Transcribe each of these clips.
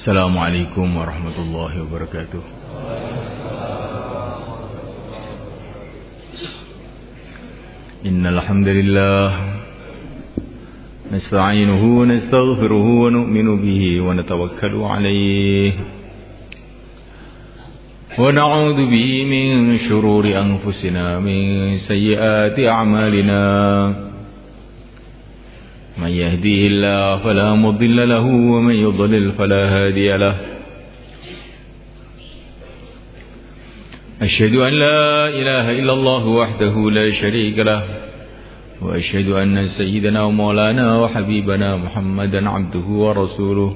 السلام عليكم ورحمة الله وبركاته. إن الحمد لله نستعينه ونستغفره ونؤمن به ونتوكل عليه. ونعوذ به من شرور أنفسنا من سيئات أعمالنا. من يهديه الله فلا مضل له ومن يضلل فلا هادي له. أشهد أن لا إله إلا الله وحده لا شريك له وأشهد أن سيدنا ومولانا وحبيبنا محمدا عبده ورسوله.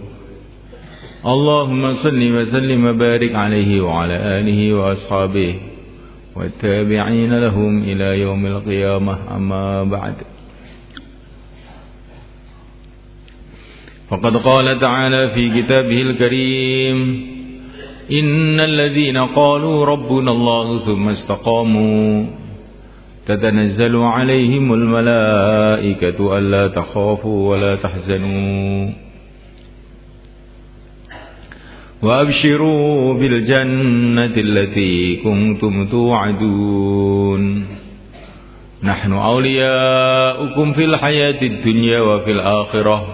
اللهم صل وسلم وبارك عليه وعلى آله وأصحابه والتابعين لهم إلى يوم القيامة أما بعد. فقد قال تعالى في كتابه الكريم إن الذين قالوا ربنا الله ثم استقاموا تتنزل عليهم الملائكة ألا تخافوا ولا تحزنوا. وأبشروا بالجنة التي كنتم توعدون. نحن أولياؤكم في الحياة الدنيا وفي الآخرة.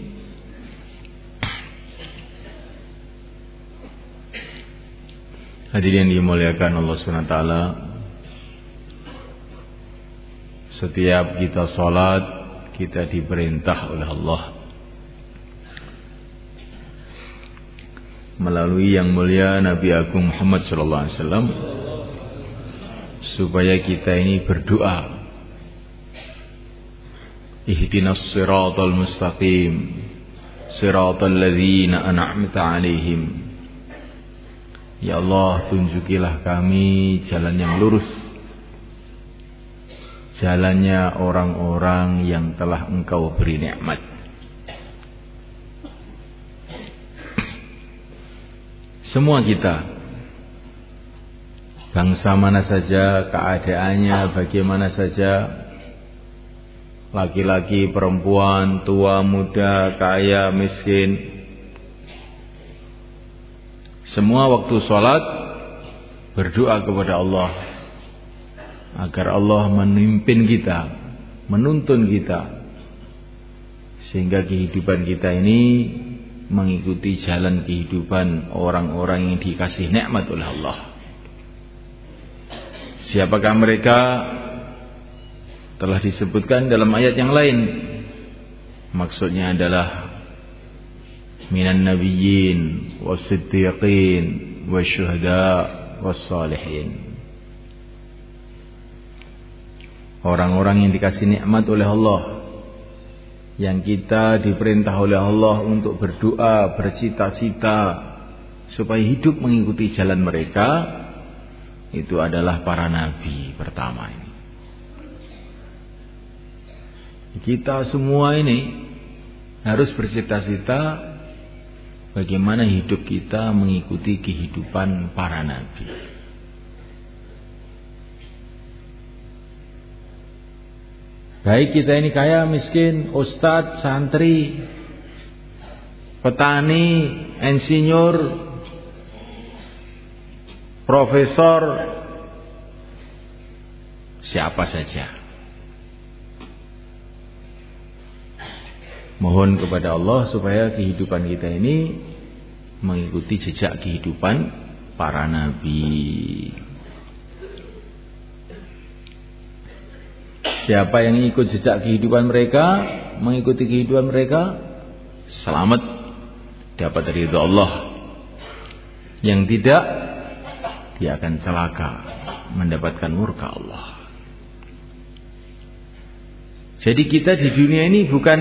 Hadirin dimuliakan Allah SWT Setiap kita sholat Kita diperintah oleh Allah. Melalui yang mulia Nabi Agung Muhammad SAW Supaya kita ini berdoa. Ihdinas siratal mustaqim Siratal ladhina an'amta alaihim Ya Allah tunjukilah kami jalan yang lurus. Jalannya orang-orang yang telah engkau beri nikmat. Semua kita Bangsa mana saja, keadaannya bagaimana saja Laki-laki, perempuan, tua, muda, kaya, miskin semua waktu sholat berdoa kepada Allah agar Allah memimpin kita, menuntun kita sehingga kehidupan kita ini mengikuti jalan kehidupan orang-orang yang dikasih nikmat oleh Allah. Siapakah mereka? Telah disebutkan dalam ayat yang lain. Maksudnya adalah minan nabiyyin was-siddiqin wasyuhada was-salihin orang-orang yang dikasih nikmat oleh Allah yang kita diperintah oleh Allah untuk berdoa, bercita-cita supaya hidup mengikuti jalan mereka itu adalah para nabi pertama ini. Kita semua ini harus bercita-cita bagaimana hidup kita mengikuti kehidupan para nabi. Baik kita ini kaya, miskin, ustadz, santri, petani, insinyur, profesor, siapa saja. Mohon kepada Allah supaya kehidupan kita ini mengikuti jejak kehidupan para nabi. Siapa yang ikut jejak kehidupan mereka, mengikuti kehidupan mereka, selamat dapat ridho Allah. Yang tidak, dia akan celaka mendapatkan murka Allah. Jadi kita di dunia ini bukan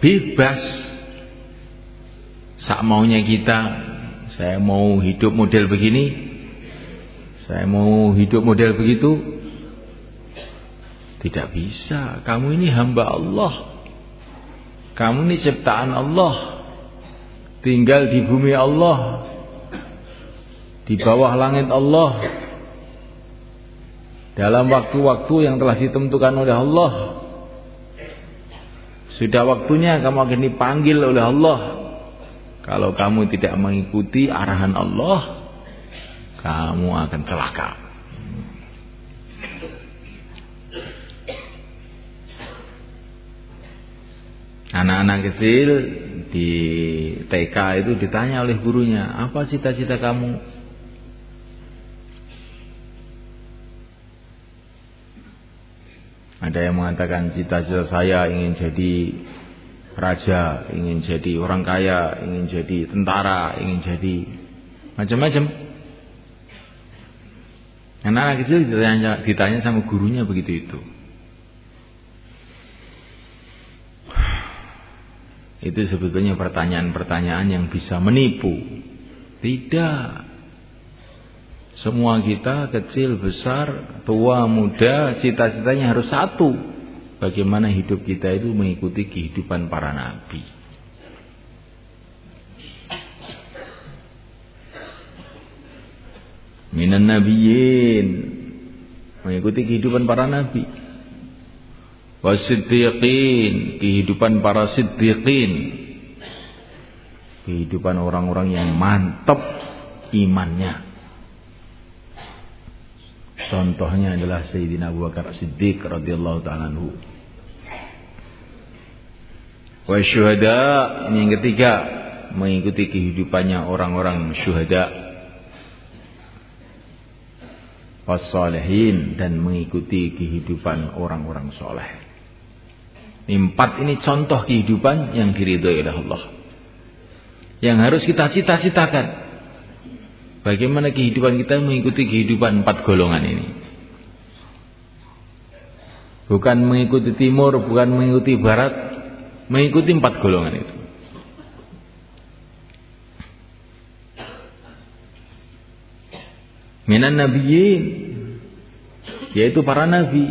bebas sak maunya kita. Saya mau hidup model begini, saya mau hidup model begitu. Tidak bisa. Kamu ini hamba Allah. Kamu ini ciptaan Allah. Tinggal di bumi Allah. Di bawah langit Allah. Dalam waktu-waktu yang telah ditentukan oleh Allah. Sudah waktunya kamu akan dipanggil oleh Allah. Kalau kamu tidak mengikuti arahan Allah, kamu akan celaka. Anak-anak kecil di TK itu ditanya oleh gurunya, apa cita-cita kamu? Ada yang mengatakan cita-cita saya ingin jadi raja, ingin jadi orang kaya, ingin jadi tentara, ingin jadi macam-macam. Anak-anak kecil ditanya, ditanya sama gurunya begitu itu. Itu sebetulnya pertanyaan-pertanyaan yang bisa menipu. Tidak. Semua kita kecil, besar, tua, muda, cita-citanya harus satu. Bagaimana hidup kita itu mengikuti kehidupan para nabi. Minan nabiyin mengikuti kehidupan para nabi. Wasiddiqin. Kehidupan para siddiqin. Kehidupan orang-orang yang mantap imannya contohnya adalah Sayyidina Abu Bakar Siddiq radhiyallahu taala anhu wa syuhada ini yang ketiga mengikuti kehidupannya orang-orang syuhada wasalihin dan mengikuti kehidupan orang-orang soleh Empat ini contoh kehidupan yang diridhoi oleh Allah. Yang harus kita cita-citakan. Bagaimana kehidupan kita mengikuti kehidupan empat golongan ini. Bukan mengikuti timur, bukan mengikuti barat, mengikuti empat golongan itu. Minan nabiyyin yaitu para nabi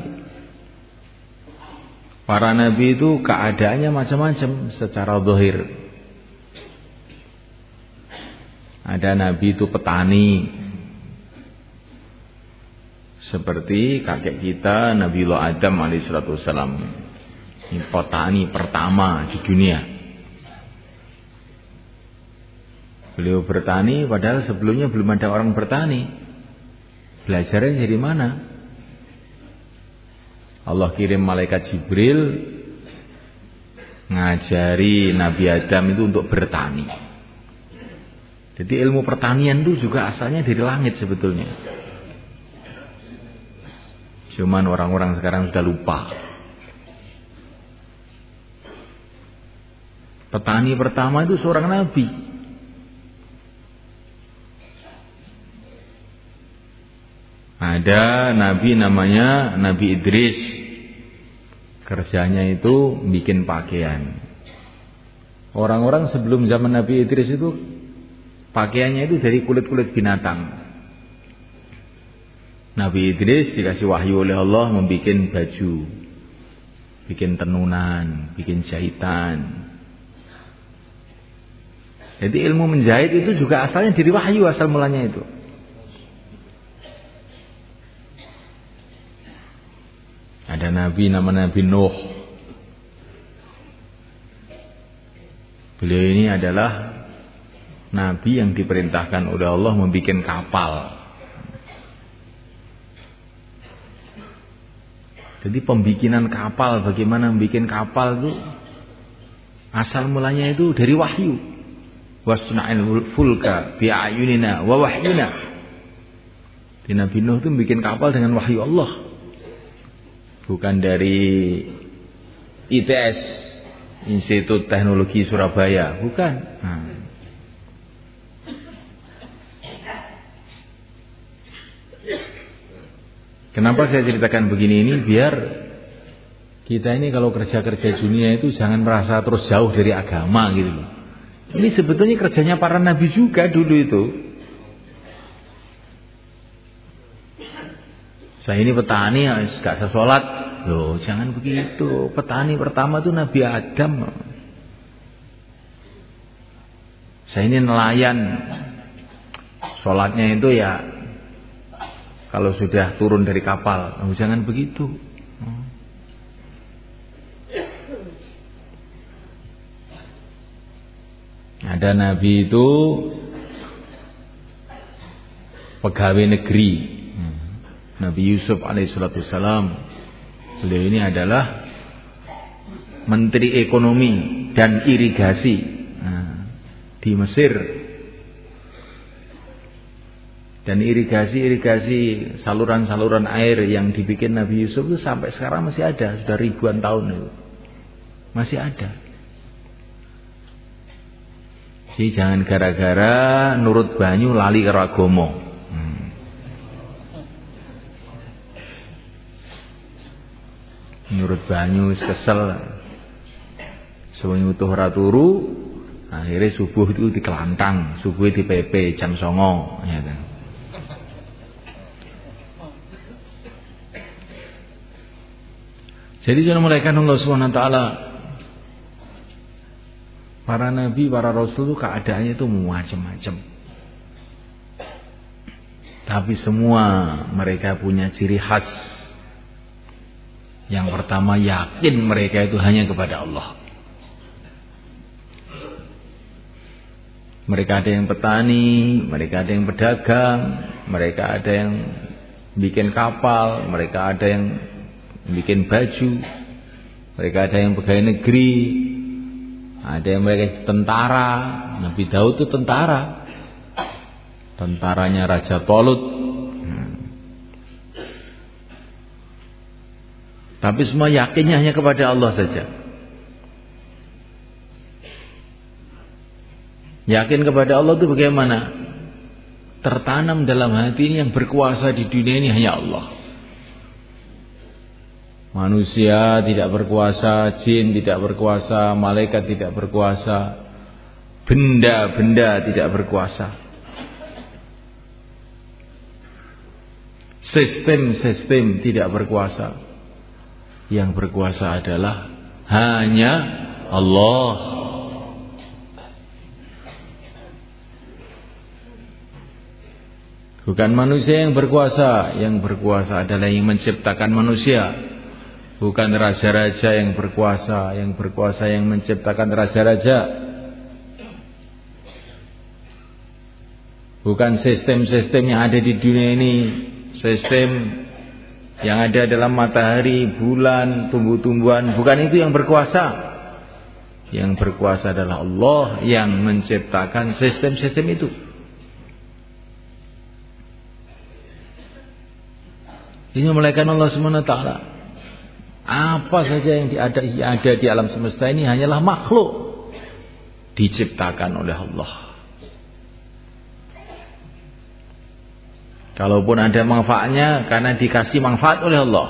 Para nabi itu keadaannya macam-macam secara zahir. Ada nabi itu petani. Seperti kakek kita Nabi Allah Adam alaihissalam. Ini petani pertama di dunia. Beliau bertani padahal sebelumnya belum ada orang bertani. Belajarnya dari mana? Allah kirim malaikat Jibril ngajari Nabi Adam itu untuk bertani. Jadi ilmu pertanian itu juga asalnya dari langit sebetulnya. Cuman orang-orang sekarang sudah lupa. Petani pertama itu seorang nabi. Ada nabi namanya Nabi Idris. Kerjanya itu bikin pakaian. Orang-orang sebelum zaman Nabi Idris itu pakaiannya itu dari kulit-kulit binatang. Nabi Idris dikasih wahyu oleh Allah membuat baju, bikin tenunan, bikin jahitan. Jadi ilmu menjahit itu juga asalnya dari wahyu asal mulanya itu. Ada nabi nama Nabi Nuh. Beliau ini adalah nabi yang diperintahkan oleh Allah membuat kapal. Jadi pembikinan kapal, bagaimana membuat kapal itu asal mulanya itu dari wahyu. Wasna'il fulka bi'ayunina wa wahyuna. Di Nabi Nuh itu bikin kapal dengan wahyu Allah bukan dari ITS Institut Teknologi Surabaya bukan nah. Kenapa saya ceritakan begini ini biar kita ini kalau kerja-kerja dunia itu jangan merasa terus jauh dari agama gitu Ini sebetulnya kerjanya para nabi juga dulu itu. Saya ini petani, gak saya sholat, Loh, jangan begitu. Petani pertama itu Nabi Adam. Saya ini nelayan. Sholatnya itu ya kalau sudah turun dari kapal. Oh, jangan begitu. Ada nabi itu pegawai negeri. Nabi Yusuf alaihissalam. Beliau ini adalah menteri ekonomi dan irigasi nah, di Mesir. Dan irigasi-irigasi saluran-saluran air yang dibikin Nabi Yusuf itu sampai sekarang masih ada, sudah ribuan tahun itu. Masih ada. Jadi jangan gara-gara nurut banyu lali karo. Hmm. Nurut banyu kesel. Sewengi utuh ora turu, akhirnya subuh itu dikelantang, subuh di PP jam songo, ya kan. Jadi jangan mulaikan Allah Subhanahu taala Para nabi, para rasul itu keadaannya itu macam-macam. Tapi semua mereka punya ciri khas. Yang pertama yakin mereka itu hanya kepada Allah. Mereka ada yang petani, mereka ada yang pedagang, mereka ada yang bikin kapal, mereka ada yang bikin baju, mereka ada yang pegawai negeri, ada yang mereka tentara. Nabi Daud itu tentara. Tentaranya Raja Tolut. Hmm. Tapi semua yakinnya hanya kepada Allah saja. Yakin kepada Allah itu bagaimana? Tertanam dalam hati ini yang berkuasa di dunia ini hanya Allah. Manusia tidak berkuasa, jin tidak berkuasa, malaikat tidak berkuasa, benda-benda tidak berkuasa. Sistem-sistem tidak berkuasa. Yang berkuasa adalah hanya Allah. Bukan manusia yang berkuasa, yang berkuasa adalah yang menciptakan manusia. Bukan raja-raja yang berkuasa, yang berkuasa yang menciptakan raja-raja. Bukan sistem-sistem yang ada di dunia ini, sistem yang ada dalam matahari, bulan, tumbuh-tumbuhan, bukan itu yang berkuasa. Yang berkuasa adalah Allah yang menciptakan sistem-sistem itu. Ini melainkan Allah wa taala. Apa saja yang ada, ada di alam semesta ini hanyalah makhluk diciptakan oleh Allah. Kalaupun ada manfaatnya karena dikasih manfaat oleh Allah.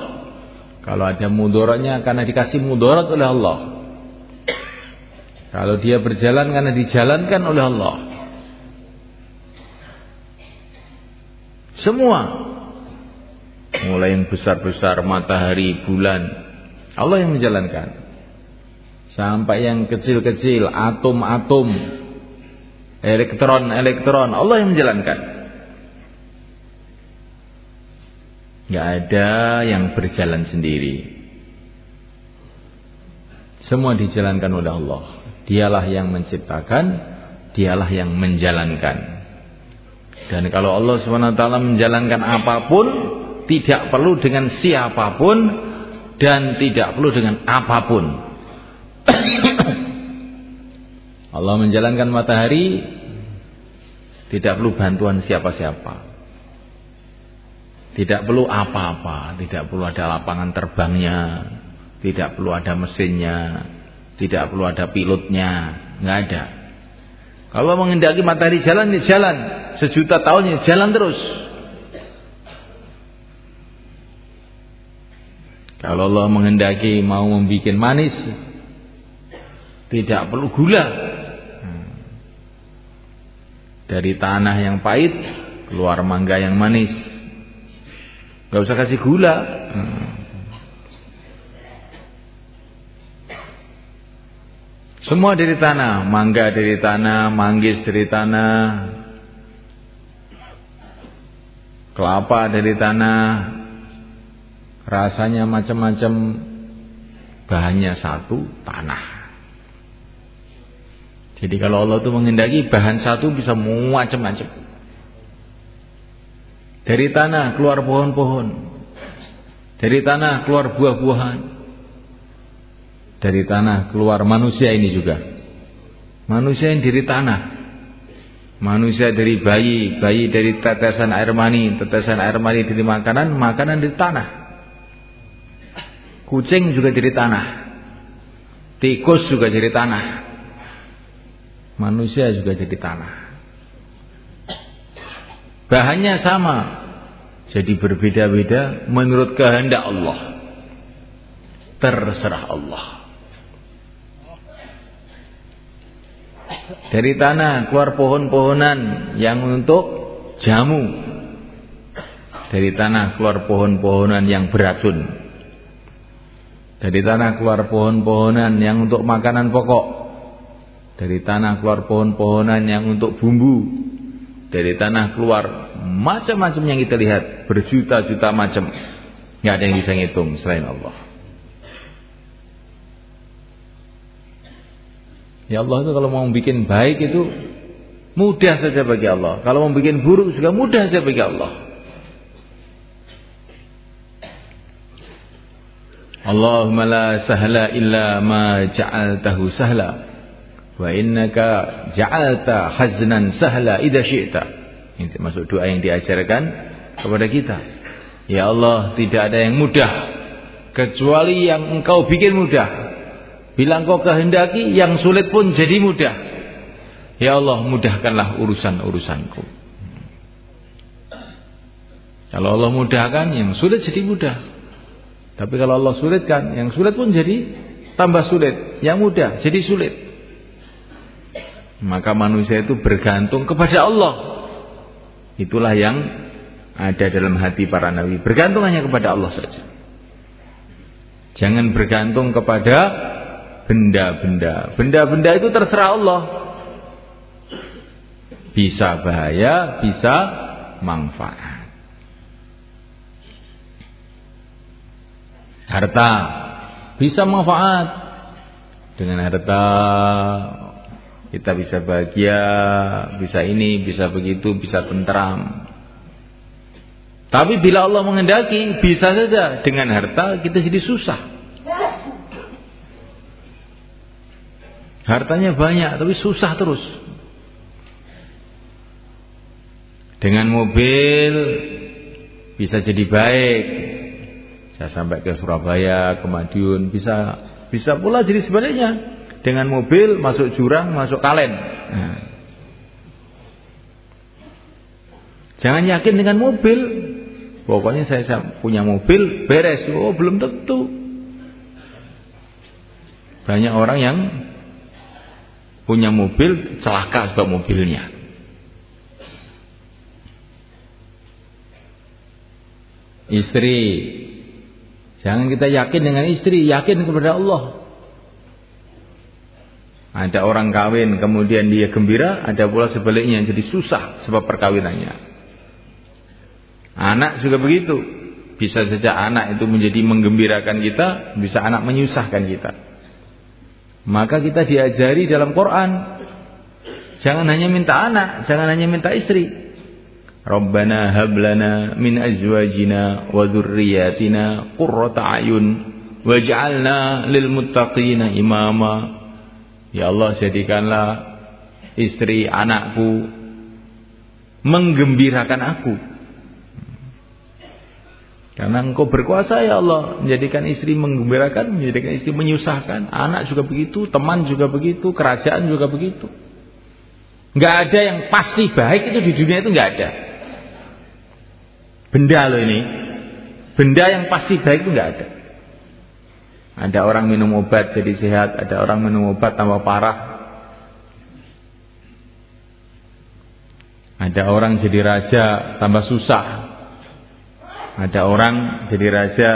Kalau ada mudaratnya karena dikasih mudarat oleh Allah. Kalau dia berjalan karena dijalankan oleh Allah. Semua mulai yang besar-besar matahari, bulan, Allah yang menjalankan. Sampai yang kecil-kecil, atom-atom, elektron-elektron, Allah yang menjalankan. Gak ada yang berjalan sendiri. Semua dijalankan oleh Allah. Dialah yang menciptakan, dialah yang menjalankan. Dan kalau Allah SWT menjalankan apa pun, tidak perlu dengan siapa pun, dan tidak perlu dengan apa pun. Allah menjalankan matahari tidak perlu bantuan siapa-siapa. Tidak perlu apa-apa, tidak perlu ada lapangan terbangnya, tidak perlu ada mesinnya, tidak perlu ada pilotnya, nggak ada. Kalau mengendaki matahari jalan, ya jalan. Sejuta tahunnya jalan terus. Kalau Allah menghendaki mau membuat manis, tidak perlu gula. Hmm. Dari tanah yang pahit keluar mangga yang manis. Gak usah kasih gula. Hmm. Semua dari tanah, mangga dari tanah, manggis dari tanah, kelapa dari tanah, rasanya macam-macam, bahannya satu, tanah. Jadi kalau Allah itu mengendaki bahan satu bisa macam-macam. Dari tanah keluar pohon-pohon. Dari tanah keluar buah-buahan. Dari tanah keluar manusia ini juga. Manusia yang dari tanah. Manusia dari bayi, bayi dari tetesan air mani, tetesan air mani dari makanan, makanan dari tanah. Kucing juga dari tanah. Tikus juga dari tanah. Manusia juga jadi tanah. Bahannya sama, jadi berbeda-beda menurut kehendak Allah. Terserah Allah. Dari tanah keluar pohon-pohonan yang untuk jamu. Dari tanah keluar pohon-pohonan yang beracun. Dari tanah keluar pohon-pohonan yang untuk makanan pokok. Dari tanah keluar pohon-pohonan yang untuk bumbu. Dari tanah keluar macam-macam yang kita lihat. Berjuta-juta macam. Nggak ada yang bisa ngitung selain Allah. Ya Allah itu kalau mau bikin baik itu mudah saja bagi Allah. Kalau mau bikin buruk juga mudah saja bagi Allah. Allahumma la sahla illa ma ja'altahu sahla wa innaka ja'alta haznan sahla idza syi'ta. Ini termasuk doa yang diajarkan kepada kita. Ya Allah, tidak ada yang mudah kecuali yang Engkau bikin mudah. Bila engkau kehendaki yang sulit pun jadi mudah. Ya Allah mudahkanlah urusan-urusanku. Kalau Allah mudahkan yang sulit jadi mudah. Tapi kalau Allah sulitkan yang sulit pun jadi tambah sulit. Yang mudah jadi sulit. Maka manusia itu bergantung kepada Allah. Itulah yang ada dalam hati para nabi. Bergantung hanya kepada Allah saja. Jangan bergantung kepada benda-benda. Benda-benda itu terserah Allah. Bisa bahaya, bisa manfaat. Harta bisa manfaat. Dengan harta kita bisa bahagia, bisa ini, bisa begitu, bisa tentram. Tapi bila Allah mengendaki, bisa saja dengan harta kita jadi susah. Hartanya banyak tapi susah terus. Dengan mobil bisa jadi baik. Saya sampai ke Surabaya, ke Madiun, bisa bisa pula jadi sebaliknya. Dengan mobil masuk jurang, masuk kalen. Nah. Jangan yakin dengan mobil. Pokoknya saya punya mobil, beres. Oh, belum tentu. Banyak orang yang punya mobil celaka sebab mobilnya. Istri Jangan kita yakin dengan istri Yakin kepada Allah. Ada orang kawin Kemudian dia gembira Ada pula sebaliknya jadi susah Sebab perkawinannya. Anak juga begitu. Bisa saja anak itu menjadi menggembirakan kita Bisa anak menyusahkan kita. Maka kita diajari dalam Quran Jangan hanya minta anak Jangan hanya minta istri Rabbana hablana min azwajina wa dhurriyyatina qurrata ayun waj'alna lil muttaqina imama. Ya Allah jadikanlah istri anakku menggembirakan aku. Karena engkau berkuasa ya Allah Menjadikan istri menggembirakan Menjadikan istri menyusahkan. Anak juga begitu Teman juga begitu Kerajaan juga begitu. Nggak ada yang pasti baik itu di dunia itu nggak ada Benda loh ini Benda yang pasti baik itu nggak ada Ada orang minum obat jadi sehat Ada orang minum obat tambah parah Ada orang jadi raja tambah susah ada orang jadi raja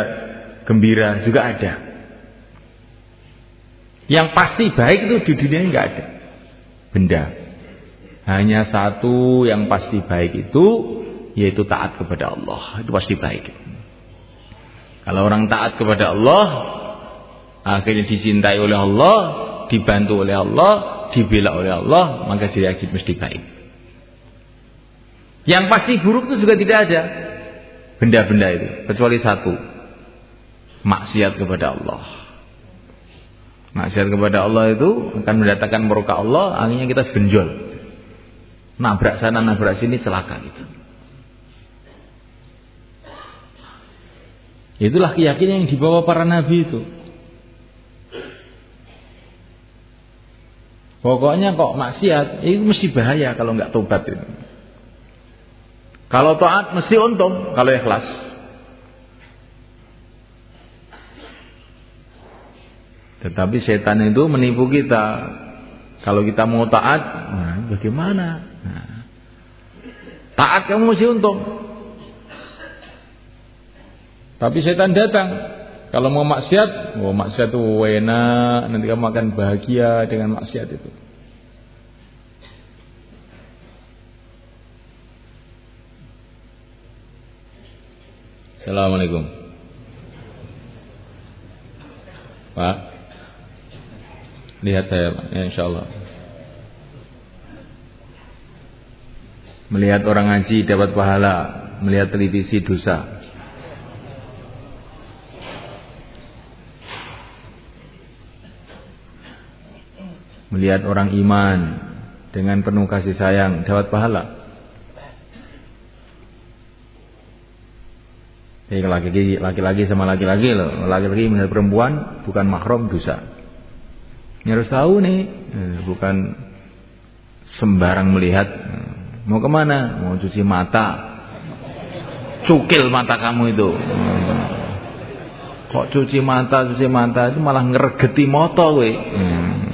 gembira juga ada. Yang pasti baik itu di dunia nggak ada. Benda. Hanya satu yang pasti baik itu yaitu taat kepada Allah. Itu pasti baik. Kalau orang taat kepada Allah akhirnya dicintai oleh Allah, dibantu oleh Allah, dibela oleh Allah, maka jadi mesti baik. Yang pasti buruk itu juga tidak ada. Benda-benda itu kecuali satu. Maksiat kepada Allah. Maksiat kepada Allah itu akan mendatangkan murka Allah, akhirnya kita benjol. Nabrak sana, nabrak sini celaka gitu. Itulah keyakinan yang dibawa para nabi itu. Pokoknya kok maksiat, itu mesti bahaya kalau nggak tobat itu. Kalau taat mesti untung kalau ikhlas. Tetapi setan itu menipu kita. Kalau kita mau taat, nah, bagaimana? Nah, taat kamu mesti untung. Tapi setan datang, kalau mau maksiat, mau maksiat itu enak, nanti kamu akan bahagia dengan maksiat itu. Assalamualaikum. Pak. Lihat saya, ya, insya Allah. Melihat orang ngaji dapat pahala, melihat televisi dosa. Melihat orang iman dengan penuh kasih sayang dapat pahala. Jadi laki-laki sama laki-laki loh, laki-laki melihat perempuan bukan mahram dosa. Ini harus tahu nih, eh, bukan sembarang melihat. Mau ke mana? Mau cuci mata. Cukil mata kamu itu. Kok cuci mata, cuci mata itu malah ngeregeti moto we. Hmm.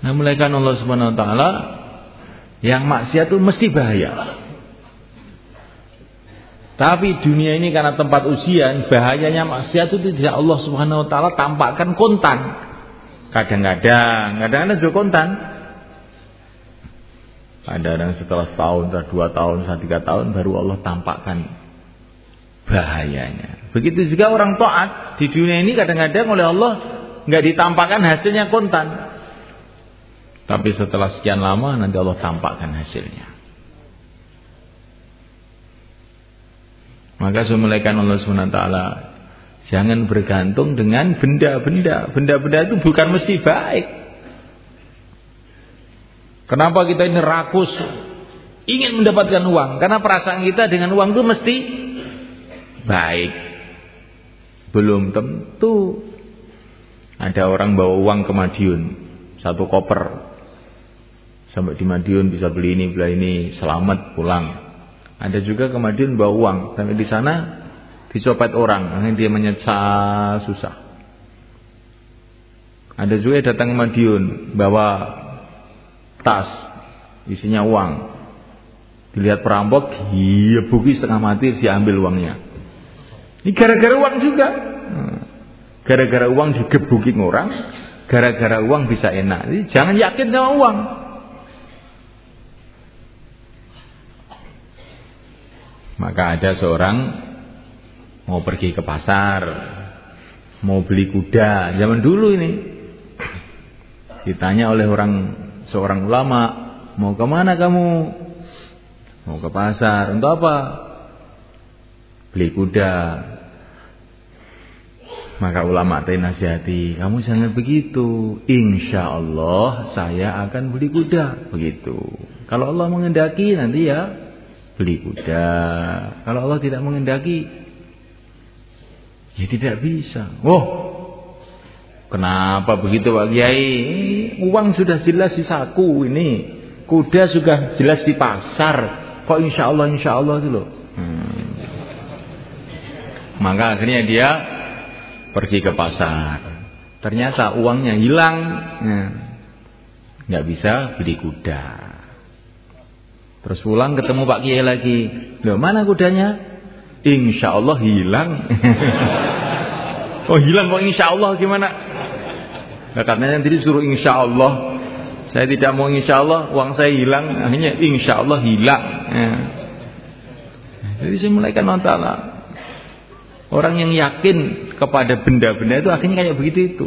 Nah, mulaikan Allah Subhanahu wa taala yang maksiat itu mesti bahaya. Tapi dunia ini karena tempat ujian, bahayanya maksiat itu tidak Allah Subhanahu wa taala tampakkan kontan. Kadang-kadang, kadang-kadang juga kontan. Kadang-kadang setelah setahun, setelah dua tahun, setelah tiga tahun baru Allah tampakkan bahayanya. Begitu juga orang taat di dunia ini kadang-kadang oleh Allah nggak ditampakkan hasilnya kontan. Tapi setelah sekian lama nanti Allah tampakkan hasilnya. Maka semulaikan Allah SWT Jangan bergantung dengan benda-benda. Benda-benda itu bukan mesti baik. Kenapa kita ini rakus? Ingin mendapatkan uang. Karena perasaan kita dengan uang itu mesti Baik. Belum tentu. Ada orang bawa uang ke Madiun Satu koper Sampai di Madiun bisa beli ini, beli ini, selamat pulang. Ada juga ke Madiun bawa uang, sampai di sana dicopet orang, akhirnya dia menyesal susah. Ada juga yang datang ke Madiun bawa tas isinya uang. Dilihat perampok, iya buki setengah mati ambil uangnya. Ini gara-gara uang juga. Gara-gara uang digebukin orang, gara-gara uang bisa enak. Jadi jangan yakin sama uang. Maka ada seorang mau pergi ke pasar, mau beli kuda. Zaman dulu ini ditanya oleh orang seorang ulama, mau ke mana kamu? Mau ke pasar. Untuk apa? Beli kuda. Maka ulama tadi nasihati, kamu jangan begitu. Insya Allah saya akan beli kuda. Begitu. Kalau Allah mengendaki nanti ya beli kuda. Kalau Allah tidak mengendaki, ya tidak bisa. Oh, kenapa begitu Pak Kiai? Uang sudah jelas di saku ini, kuda sudah jelas di pasar. Kok insya Allah insya Allah itu loh. Hmm. Maka akhirnya dia pergi ke pasar. Ternyata uangnya hilang, ya. nggak bisa beli kuda. Terus pulang ketemu Pak Kiai lagi. Loh mana kudanya? Insya Allah hilang. Oh hilang kok insya Allah gimana? Nah, katanya tadi suruh insya Allah. Saya tidak mau insya Allah uang saya hilang, hanya insya Allah hilang. Ya. Jadi saya mulai kan. Orang yang yakin kepada benda-benda itu akhirnya kayak begitu itu.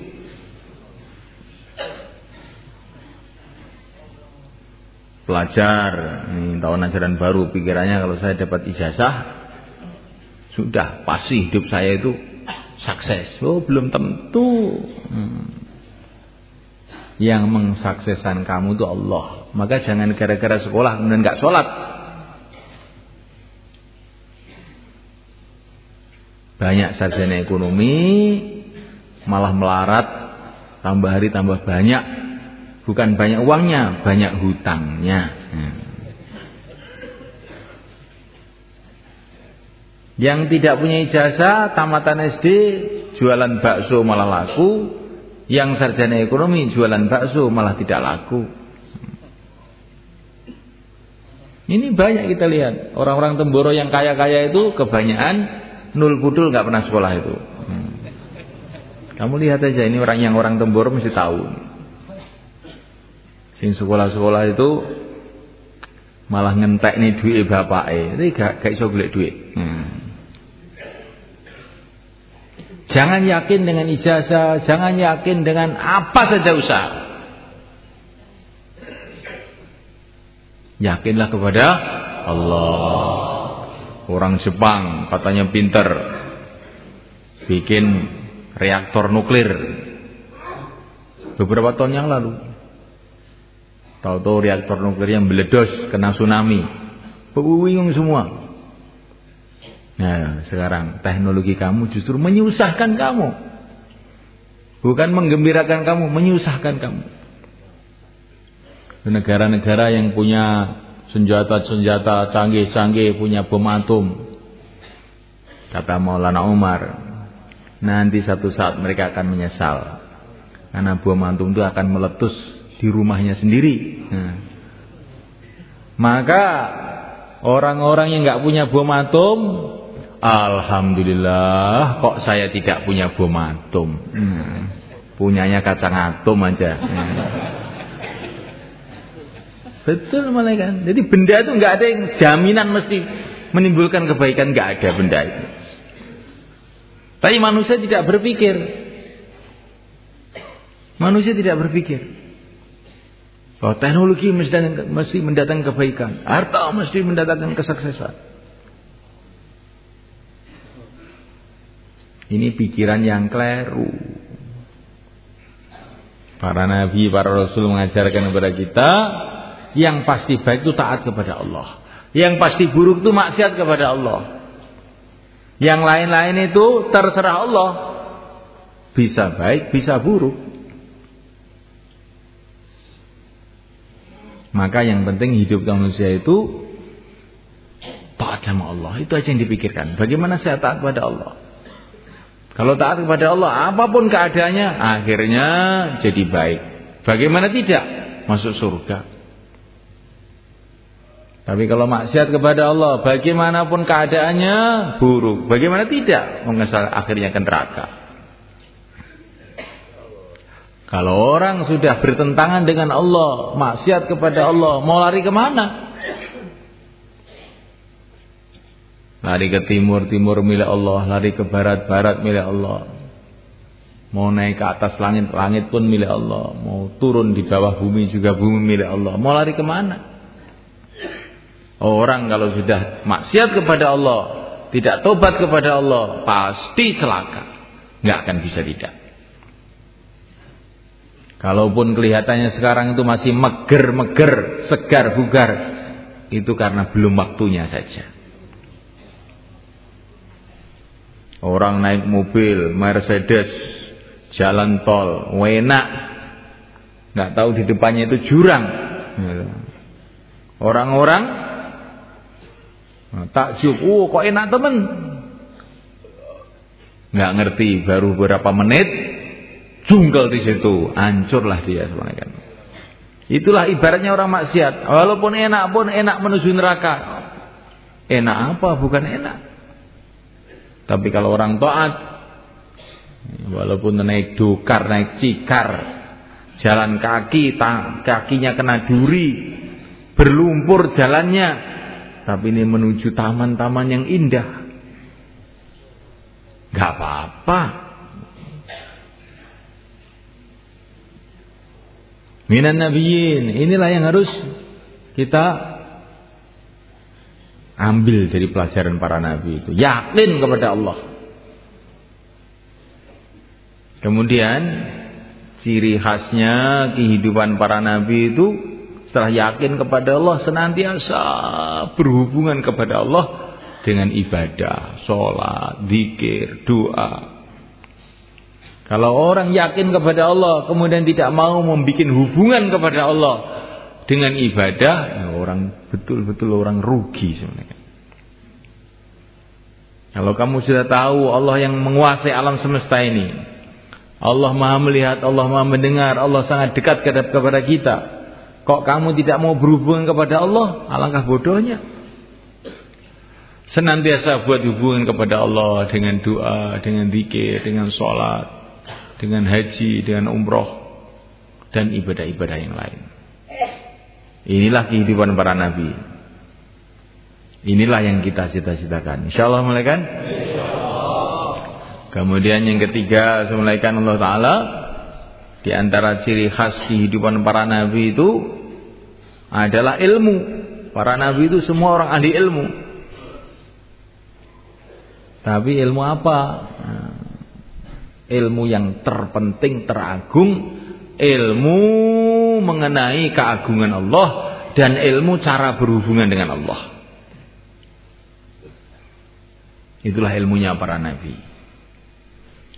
Pelajar, ini tahun ajaran baru pikirannya kalau saya dapat ijazah sudah pasti hidup saya itu sukses. Oh belum tentu. Hmm yang mensukseskan kamu itu Allah. Maka jangan gara-gara sekolah kemudian nggak sholat. Banyak sarjana ekonomi malah melarat, tambah hari tambah banyak. Bukan banyak uangnya, banyak hutangnya. Hmm. Yang tidak punya ijazah, tamatan SD, jualan bakso malah laku, yang sarjana ekonomi jualan bakso malah tidak laku. Ini banyak kita lihat orang-orang Temboro yang kaya-kaya itu kebanyakan nul pudul nggak pernah sekolah itu. Hmm. Kamu lihat aja ini orang yang orang Temboro mesti tahu. Sing sekolah-sekolah itu malah ngentek nih duit bapak ini gak, gak iso golek duit. Hmm. Jangan yakin dengan ijazah, jangan yakin dengan apa saja usaha. Yakinlah kepada Allah. Orang Jepang katanya pinter bikin reaktor nuklir beberapa tahun yang lalu. Tahu-tahu reaktor nuklir yang meledos kena tsunami. Bingung semua. Nah, sekarang teknologi kamu justru menyusahkan kamu. Bukan menggembirakan kamu, menyusahkan kamu. Negara-negara yang punya senjata-senjata canggih-canggih, punya bom atom. Kata Maulana Umar, nanti satu saat mereka akan menyesal. Karena bom atom itu akan meletus di rumahnya sendiri. Nah. Maka orang-orang yang nggak punya bom atom Alhamdulillah kok saya tidak punya bom atom. Hmm. Punyanya kacang atom aja. Hmm. Betul malah kan. Jadi benda itu nggak ada yang jaminan mesti menimbulkan kebaikan nggak ada benda itu. Tapi manusia tidak berpikir. Manusia tidak berpikir. Bahwa teknologi mesti mendatangkan kebaikan. Harta mesti mendatangkan kesuksesan. Ini pikiran yang keliru. Para nabi, para rasul mengajarkan kepada kita yang pasti baik itu taat kepada Allah. Yang pasti buruk itu maksiat kepada Allah. Yang lain-lain itu terserah Allah. Bisa baik, bisa buruk. Maka yang penting hidup manusia itu taat sama Allah. Itu aja yang dipikirkan. Bagaimana saya taat kepada Allah? Kalau taat kepada Allah, apa pun keadaannya, akhirnya jadi baik. Bagaimana tidak? Masuk surga. Tapi kalau maksiat kepada Allah, bagaimanapun keadaannya buruk. Bagaimana tidak? Mengesal akhirnya ke neraka. Kalau orang sudah bertentangan dengan Allah, maksiat kepada Allah, mau lari ke mana? Lari ke timur, timur milik Allah. Lari ke barat, barat milik Allah. Mau naik ke atas langit, langit pun milik Allah. Mau turun di bawah bumi juga bumi milik Allah. Mau lari ke mana? Orang kalau sudah maksiat kepada Allah, tidak tobat kepada Allah, pasti celaka. Nggak akan bisa tidak. Kalaupun kelihatannya sekarang itu masih meger-meger, segar bugar, itu karena belum waktunya saja. Orang naik mobil Mercedes jalan tol, enak. Nggak tahu di depannya itu jurang. Orang-orang takjub, "Oh, kok enak temen?" Nggak ngerti baru beberapa menit jungkel di situ, hancurlah dia sebenarnya. Itulah ibaratnya orang maksiat. Walaupun enak pun enak menuju neraka. Enak apa? Bukan enak. Tapi kalau orang taat Walaupun naik dokar, naik cikar, jalan kaki, kakinya kena duri, berlumpur jalannya, tapi ini menuju taman-taman yang indah. Gak apa-apa. Minan nabiyin, inilah yang harus kita ambil dari pelajaran para nabi itu. Yakin kepada Allah. Kemudian ciri khasnya kehidupan para nabi itu setelah yakin kepada Allah senantiasa berhubungan kepada Allah dengan ibadah, sholat, zikir, doa. Kalau orang yakin kepada Allah kemudian tidak mau membuat hubungan kepada Allah dengan ibadah, ya orang betul-betul orang rugi sebenarnya. Kalau kamu sudah tahu Allah yang menguasai alam semesta ini, Allah Maha melihat, Allah Maha mendengar, Allah sangat dekat kepada kita. Kok kamu tidak mau berhubungan kepada Allah? Alangkah bodohnya. Senantiasa buat hubungan kepada Allah dengan doa, dengan zikir, dengan sholat, dengan haji, dengan umroh, dan ibadah-ibadah yang lain. Inilah kehidupan para nabi. Inilah yang kita cita-citakan. Insyaallah mulaikan. Kemudian yang ketiga, semulaikan Allah Taala di antara ciri khas kehidupan para nabi itu adalah ilmu. Para nabi itu semua orang ahli ilmu. Tapi ilmu apa? Nah, ilmu yang terpenting, teragung ilmu mengenai keagungan Allah dan ilmu cara berhubungan dengan Allah. Itulah ilmunya para nabi.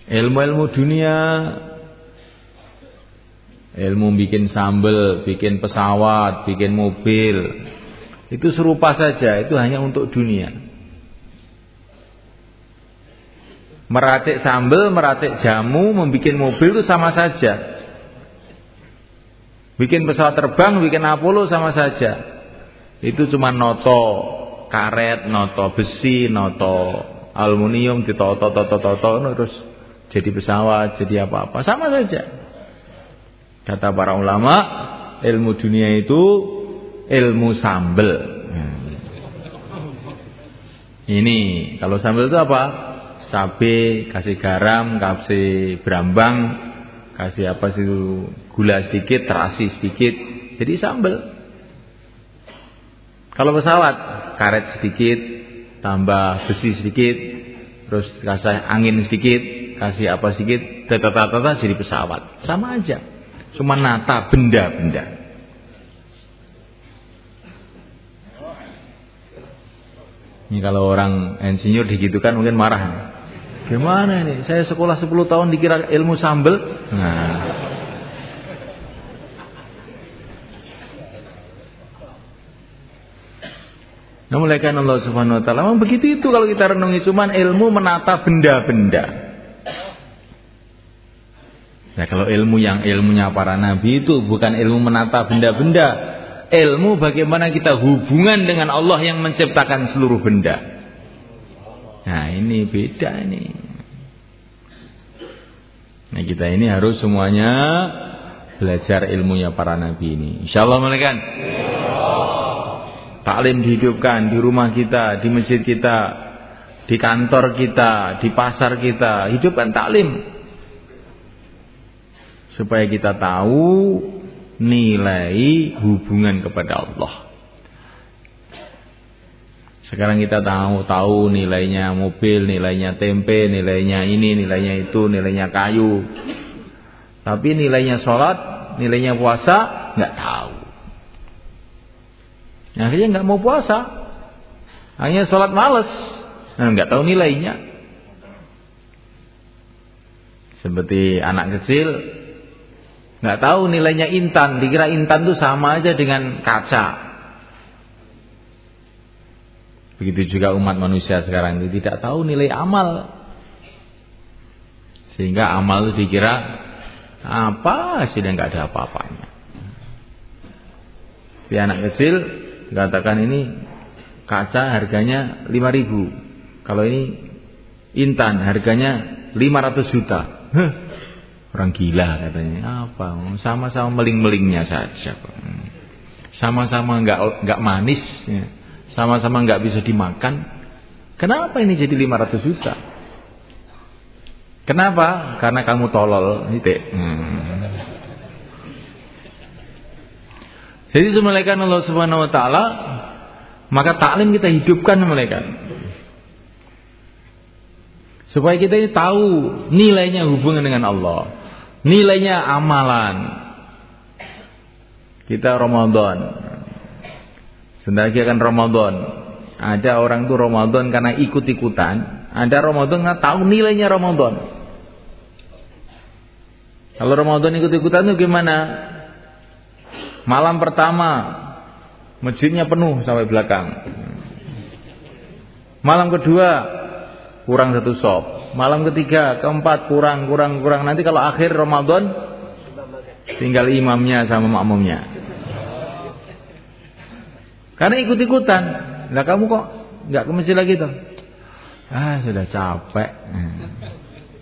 Ilmu-ilmu dunia ilmu bikin sambel, bikin pesawat, bikin mobil. Itu serupa saja, itu hanya untuk dunia. Meracik sambel, meracik jamu, membuat mobil itu sama saja. Bikin pesawat terbang, bikin Apollo sama saja. Itu cuma noto karet, noto besi, noto aluminium, ditoto-toto-toto terus jadi pesawat, jadi apa-apa. Sama saja. Kata para ulama, ilmu dunia itu ilmu sambel. Ini kalau sambel itu apa? Cabe, kasih garam, kasih berambang, kasih apa sih gula sedikit, terasi sedikit, jadi sambal. Kalau pesawat, karet sedikit, tambah besi sedikit, terus kasih angin sedikit, kasih apa sedikit, tata-tata jadi pesawat. Sama aja. Cuma nata benda-benda. Ini kalau orang insinyur digitukan mungkin marah. Gimana ini? Saya sekolah 10 tahun dikira ilmu sambel. Nah, Nah, mulaikan Allah Subhanahu wa taala. Memang begitu itu kalau kita renungi cuman ilmu menata benda-benda. Nah, kalau ilmu yang ilmunya para nabi itu bukan ilmu menata benda-benda, ilmu bagaimana kita hubungan dengan Allah yang menciptakan seluruh benda. Nah, ini beda ini. Nah, kita ini harus semuanya belajar ilmunya para nabi ini. Insyaallah malaikat. Taklim dihidupkan di rumah kita, di masjid kita, di kantor kita, di pasar kita. Hidupkan taklim. Supaya kita tahu nilai hubungan kepada Allah. Sekarang kita tahu tahu nilainya mobil, nilainya tempe, nilainya ini, nilainya itu, nilainya kayu. Tapi nilainya sholat, nilainya puasa nggak tahu. Akhirnya nggak mau puasa. Hanya sholat males. Nah, nggak tahu nilainya. Seperti anak kecil nggak tahu nilainya intan, dikira intan itu sama aja dengan kaca. Begitu juga umat manusia sekarang itu tidak tahu nilai amal. Sehingga amal itu dikira apa sih dan nggak ada apa-apanya. Di anak kecil Katakan ini kaca harganya 5000. Kalau ini intan harganya 500 juta. Huh, orang gila katanya. Apa? Sama-sama meling-melingnya saja. Hmm. Sama-sama nggak nggak manis, ya. Sama-sama nggak bisa dimakan. Kenapa ini jadi 500 juta? Kenapa? Karena kamu tolol, gitu. Hmm. Jadi semalakan Allah Subhanahu wa taala maka taklim kita hidupkan malaikat. Supaya kita ini tahu nilainya hubungan dengan Allah. Nilainya amalan. Kita Ramadan. Akan Ramadan. Ada orang tuh Ramadan karena ikut-ikutan. Ada Ramadan karena tahu nilainya Ramadan. Kalau Ramadan ikut-ikutan itu gimana? Malam pertama Masjidnya penuh sampai belakang. Malam kedua kurang satu sop. Malam ketiga, keempat kurang, kurang, kurang. Nanti kalau akhir Ramadan tinggal imamnya sama makmumnya. Karena ikut-ikutan. Nah kamu kok nggak ke masjid lagi tuh? Ah sudah capek. Hmm.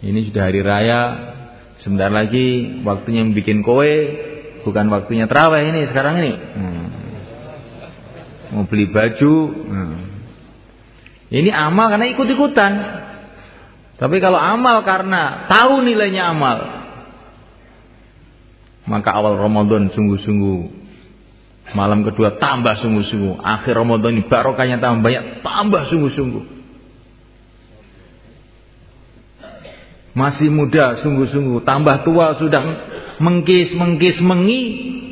Ini sudah hari raya. Sebentar lagi waktunya bikin kowe. Bukan waktunya terawih ini sekarang ini. Hmm mau beli baju. Hmm. Ini amal karena ikut-ikutan. Tapi kalau amal karena tahu nilainya amal, maka awal Ramadan sungguh-sungguh. Malam kedua tambah sungguh-sungguh. Akhir Ramadan ini barokahnya tambah banyak, tambah sungguh-sungguh. Masih muda sungguh-sungguh, tambah tua sudah mengkis, mengkis, mengi,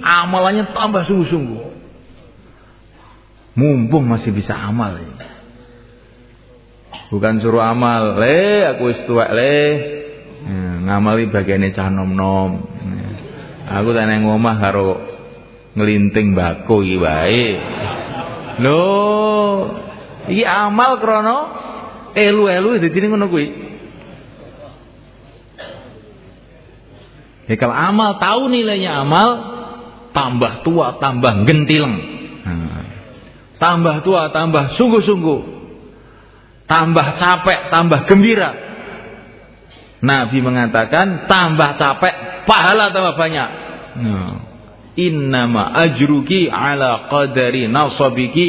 amalannya tambah sungguh-sungguh. Mumpung masih bisa amal. Bukan suruh amal, le aku wis tuwek le. Ya, ngamali bagiannya cah nom-nom. Ya. Aku tak nang omah karo ngelinting bako iki wae. Lho, iki amal krono elu-elu dadi ngono kuwi. Ya kalau amal tahu nilainya amal, tambah tua, tambah gentileng. Tambah tua, tambah sungguh-sungguh. Tambah capek, tambah gembira. Nabi mengatakan tambah capek, pahala tambah banyak. Nah. Innama ajruki ala qadari nasabiki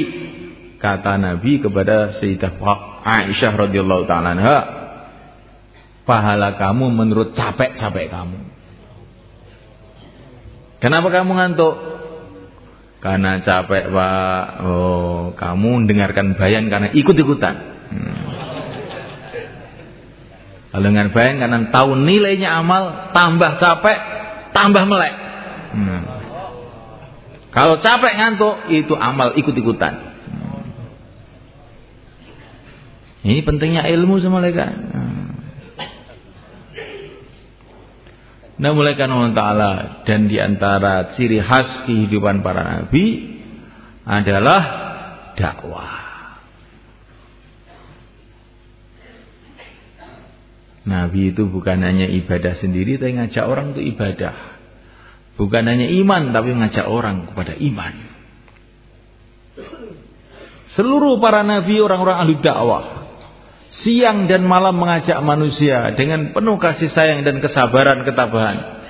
kata Nabi kepada Sayyidah Aisyah radhiyallahu taala anha pahala kamu menurut capek-capek kamu. Kenapa kamu ngantuk? Karena capek pak, oh kamu dengarkan bayan karena ikut-ikutan. Hmm. Kalau dengan bayan karena tahu nilainya amal, tambah capek, tambah melek. Hmm. Kalau capek ngantuk, itu amal ikut-ikutan. Ini pentingnya ilmu sama mereka. Nah mulai Allah Ta'ala dan di antara ciri khas kehidupan para nabi adalah dakwah. Nabi itu bukan hanya ibadah sendiri tapi ngajak orang untuk ibadah. Bukan hanya iman tapi ngajak orang kepada iman. Seluruh para nabi orang-orang ahli dakwah siang dan malam mengajak manusia dengan penuh kasih sayang dan kesabaran ketabahan.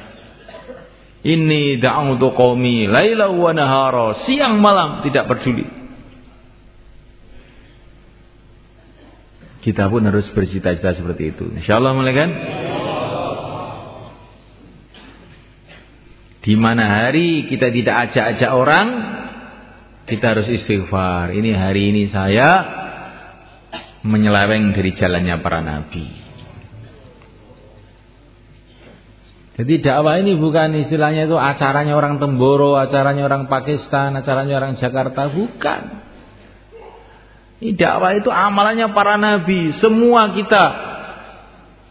Ini da'utu qaumi laila wa nahara, siang malam tidak peduli. Kita pun harus bercita-cita seperti itu. Insyaallah kan? Di mana hari kita tidak ajak-ajak orang, kita harus istighfar. Ini hari ini saya menyeleweng dari jalannya para nabi. Jadi dakwah ini bukan istilahnya itu acaranya orang Temboro, acaranya orang Pakistan, acaranya orang Jakarta, bukan. Ini dakwah itu amalannya para nabi. Semua kita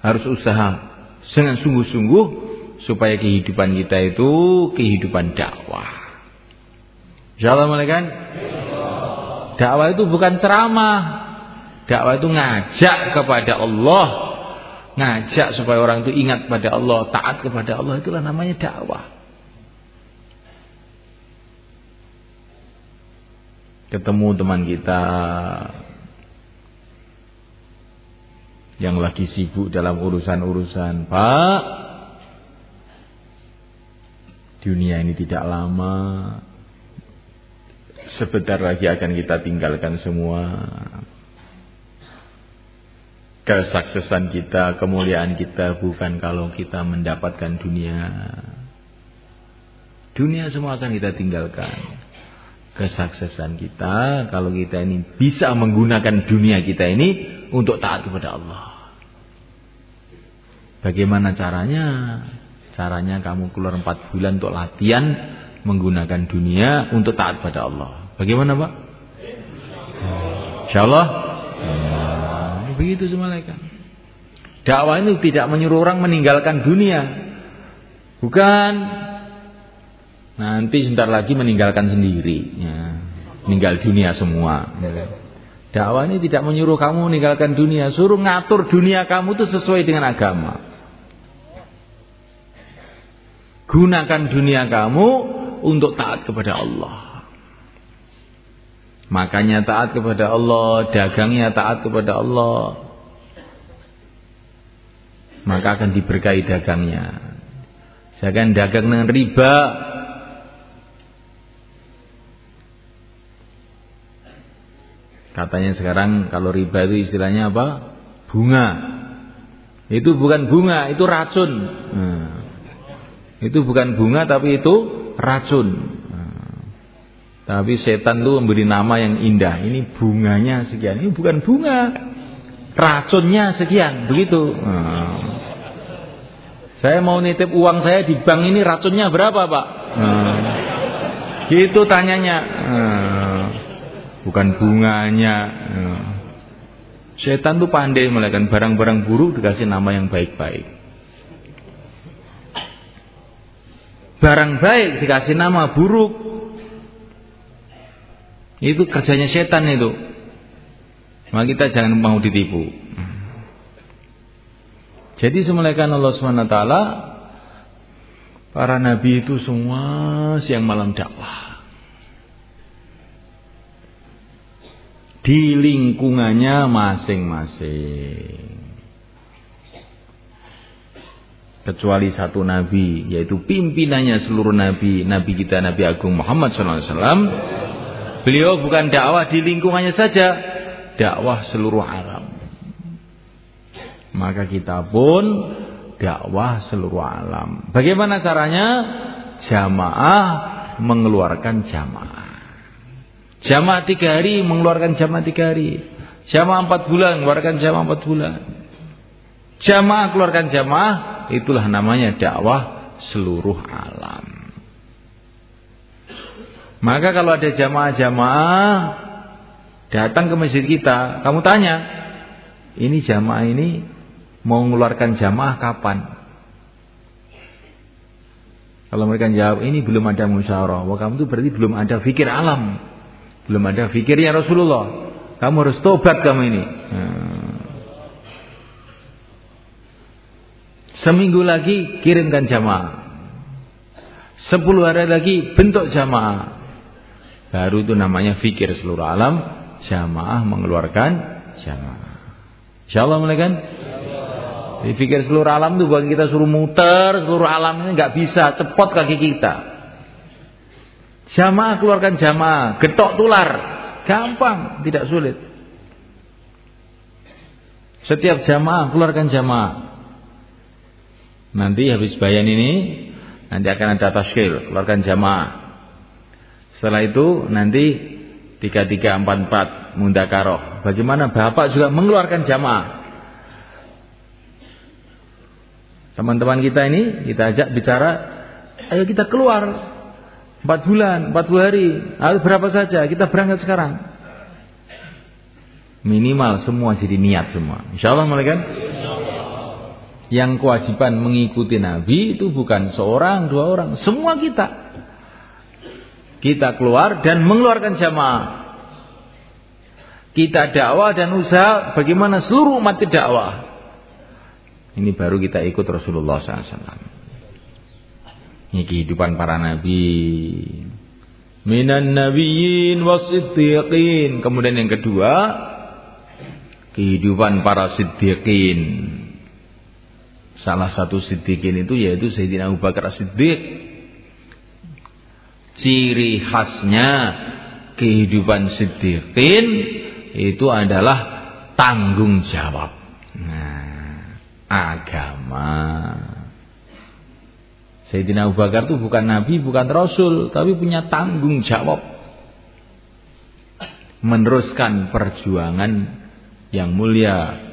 harus usaha dengan sungguh-sungguh supaya kehidupan kita itu kehidupan dakwah. Insyaallah kan? Dakwah itu bukan ceramah, Dakwah itu ngajak kepada Allah, ngajak supaya orang itu ingat pada Allah, taat kepada Allah itulah namanya dakwah. Ketemu teman kita yang lagi sibuk dalam urusan-urusan. Pak, dunia ini tidak lama. Sebentar lagi akan kita tinggalkan semua. Kesuksesan kita, kemuliaan kita bukan kalau kita mendapatkan dunia. Dunia semua akan kita tinggalkan. Kesuksesan kita kalau kita ini bisa menggunakan dunia kita ini untuk taat kepada Allah. Bagaimana caranya? Caranya kamu keluar empat bulan untuk latihan menggunakan dunia untuk taat pada Allah. Bagaimana Pak? Insya Allah. Ya, begitu semua kan. Dakwah itu tidak menyuruh orang meninggalkan dunia. Bukan. Nanti sebentar lagi meninggalkan sendiri. Ya. Meninggal dunia semua. Dakwah ini tidak menyuruh kamu meninggalkan dunia. Suruh ngatur dunia kamu itu sesuai dengan agama. Gunakan dunia kamu untuk taat kepada Allah. Makanya taat kepada Allah, dagangnya taat kepada Allah. Maka akan diberkahi dagangnya. Jangan dagang dengan riba. Katanya sekarang kalau riba itu istilahnya apa? Bunga. Itu bukan bunga, itu racun. Nah. Itu bukan bunga tapi itu racun. Tapi setan itu memberi nama yang indah. Ini bunganya sekian. Ini bukan bunga. Racunnya sekian. Begitu. Nah, saya mau nitip uang saya di bank ini racunnya berapa pak? Nah, gitu tanyanya. Nah, bukan bunganya. Nah, setan tuh pandai melakukan barang-barang buruk dikasih nama yang baik-baik. Barang baik dikasih nama buruk. Itu kerjanya setan itu. Maka kita jangan mau ditipu. Jadi semulaikan Allah SWT Para nabi itu semua siang malam dakwah Di lingkungannya masing-masing kecuali satu nabi yaitu pimpinannya seluruh nabi nabi kita Nabi Agung Muhammad SAW beliau bukan dakwah di lingkungannya saja dakwah seluruh alam. Maka kita pun dakwah seluruh alam. Bagaimana caranya? Jamaah mengeluarkan jamaah. Jamaah tiga hari mengeluarkan jamaah tiga hari. Jamaah empat bulan mengeluarkan jamaah empat bulan. Jamaah keluarkan jamaah itulah namanya dakwah seluruh alam. Maka kalau ada jamaah-jamaah datang ke masjid kita, kamu tanya, ini jamaah ini mau mengeluarkan jamaah kapan? Kalau mereka jawab, ini belum ada musyawarah. Wah, kamu itu berarti belum ada fikir alam. Belum ada fikirnya Rasulullah. Kamu harus tobat kamu ini. Hmm. Seminggu lagi kirimkan jamaah. Sepuluh hari lagi bentuk jamaah. Baru itu namanya fikir seluruh alam. Jamaah mengeluarkan jamaah. InsyaAllah mulai kan? Jadi fikir seluruh alam itu bukan kita suruh muter seluruh alam ini nggak bisa cepot kaki kita. Jamaah keluarkan jamaah, getok tular, gampang, tidak sulit. Setiap jamaah keluarkan jamaah. Nanti habis bayan ini nanti akan ada tashkil, keluarkan jamaah. Setelah itu nanti 3344 mundakaroh. Bagaimana Bapak juga mengeluarkan jamaah. Teman-teman kita ini kita ajak bicara, ayo kita keluar. 4 bulan, 40 hari, harus berapa saja, kita berangkat sekarang. Minimal semua jadi niat semua. Insya Allah mereka yang kewajiban mengikuti Nabi itu bukan seorang, dua orang, semua kita. Kita keluar dan mengeluarkan jamaah. Kita dakwah dan usaha bagaimana seluruh umat dakwah. Ini baru kita ikut Rasulullah SAW. Ini kehidupan para nabi. Minan nabiyyin wasiddiqin. Kemudian yang kedua, kehidupan para siddiqin. Salah satu siddiqin itu yaitu Sayyidina Abu Bakar Siddiq. Ciri khasnya kehidupan siddiqin itu adalah tanggung jawab. Nah, agama. Sayyidina Abu Bakar itu bukan nabi, bukan rasul, tapi punya tanggung jawab meneruskan perjuangan yang mulia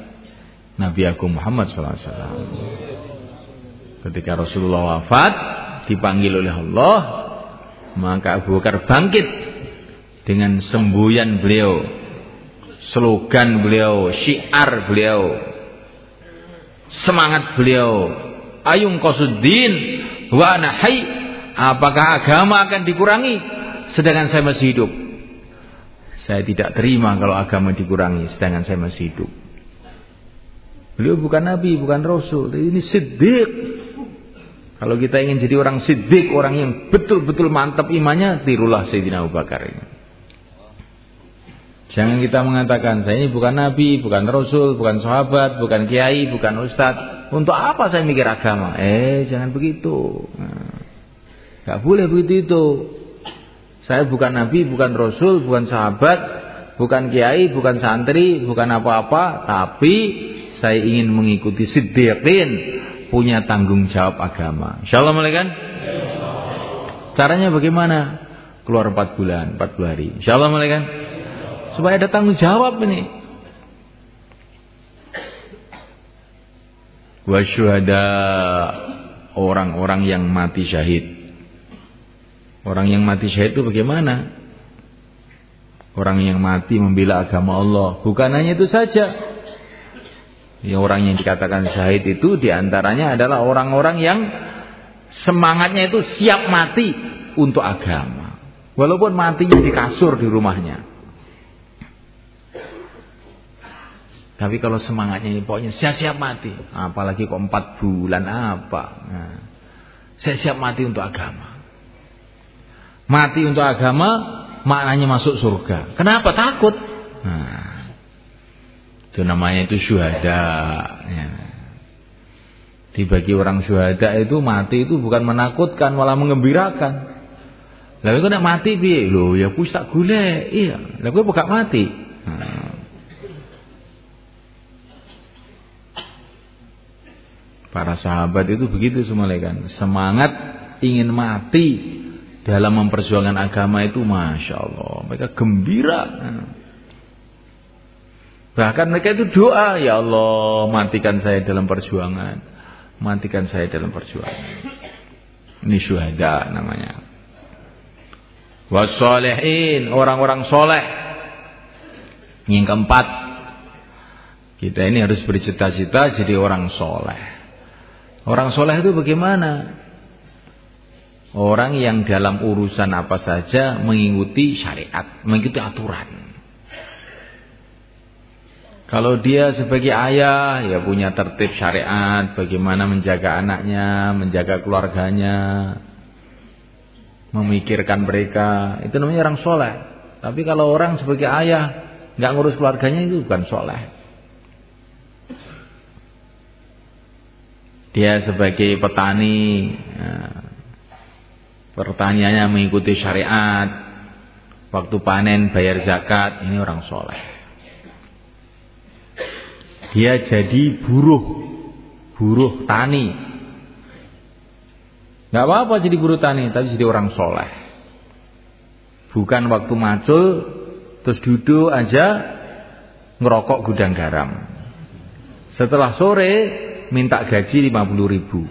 Nabi Agung Muhammad SAW. Ketika Rasulullah wafat, dipanggil oleh Allah, maka Abu Bakar bangkit dengan semboyan beliau, slogan beliau, syiar beliau, semangat beliau, ayung kosuddin wa anahai, apakah agama akan dikurangi sedangkan saya masih hidup? Saya tidak terima kalau agama dikurangi sedangkan saya masih hidup. Beliau bukan nabi, bukan rasul. Ini siddiq. Kalau kita ingin jadi orang siddiq, orang yang betul-betul mantap imannya, tirulah Sayyidina Abu Bakar ini. Jangan kita mengatakan, saya ini bukan nabi, bukan rasul, bukan sahabat, bukan kiai, bukan ustadz. Untuk apa saya mikir agama? Eh, jangan begitu. Nah, gak boleh begitu itu. Saya bukan nabi, bukan rasul, bukan sahabat, bukan kiai, bukan santri, bukan apa-apa, tapi saya ingin mengikuti siddiqin, punya tanggung jawab agama. Insyaallah kan? Caranya bagaimana? Keluar 4 bulan, 40 hari. Insyaallah kan? Supaya ada tanggung jawab ini. Wasyuhada orang-orang yang mati syahid. Orang yang mati syahid itu bagaimana? Orang yang mati membela agama Allah. Bukan hanya itu saja. Ya, orang yang dikatakan syahid itu di antaranya adalah orang-orang yang semangatnya itu siap mati untuk agama. Walaupun matinya di kasur di rumahnya. Tapi kalau semangatnya ini pokoknya siap-siap mati. Apalagi kok empat bulan apa. Nah, saya siap mati untuk agama. Mati untuk agama maknanya masuk surga. Kenapa takut? Nah, itu namanya itu syuhada. Ya. Dibagi orang syuhada itu mati itu bukan menakutkan malah mengembirakan. Lalu itu nak mati bi, lo ya aku tak gule, iya. Lalu aku bukan mati. Nah. Para sahabat itu begitu semua kan. Semangat ingin mati dalam memperjuangkan agama itu masya Allah mereka gembira bahkan mereka itu doa ya Allah matikan saya dalam perjuangan. Matikan saya dalam perjuangan. Ini syuhada namanya. Wasolehin orang-orang soleh. Yang keempat kita ini harus bercita-cita jadi orang soleh. Orang soleh itu bagaimana? Orang yang dalam urusan apa saja mengikuti syariat, mengikuti aturan. Kalau dia sebagai ayah ya punya tertib syariat, bagaimana menjaga anaknya, menjaga keluarganya, memikirkan mereka, itu namanya orang soleh. Tapi kalau orang sebagai ayah nggak ngurus keluarganya itu bukan soleh. Dia sebagai petani, ya, pertanyaannya mengikuti syariat, waktu panen bayar zakat, ini orang soleh. Dia jadi buruh, buruh tani. Gak apa-apa jadi buruh tani, tapi jadi orang soleh. Bukan waktu macul, terus duduk aja ngerokok gudang garam. Setelah sore minta gaji 50 ribu.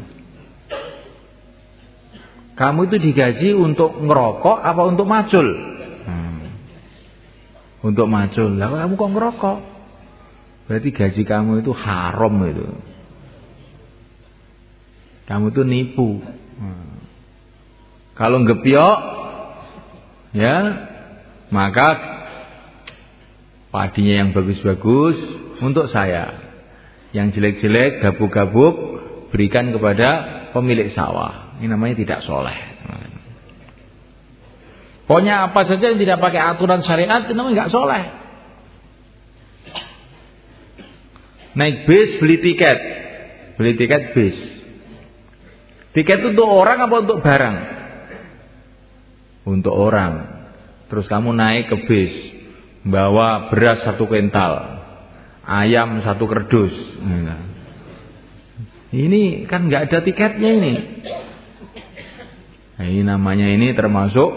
Kamu itu digaji untuk ngerokok apa untuk macul? Hmm. Untuk macul. Lah kamu kok ngerokok? Berarti gaji kamu itu haram itu. Kamu itu nipu. Hmm. Kalau ngepiok ya, maka padinya yang bagus-bagus untuk saya. Yang jelek-jelek, gabuk-gabuk berikan kepada pemilik sawah. Ini namanya tidak soleh. Pokoknya apa saja yang tidak pakai aturan syariat itu namanya nggak soleh. Naik bis beli tiket. Beli tiket bis. Tiket itu untuk orang apa untuk barang? Untuk orang. Terus kamu naik ke bis. Bawa beras satu kental. Ayam satu kerdus. Ini kan nggak ada tiketnya ini. Nah, ini namanya ini termasuk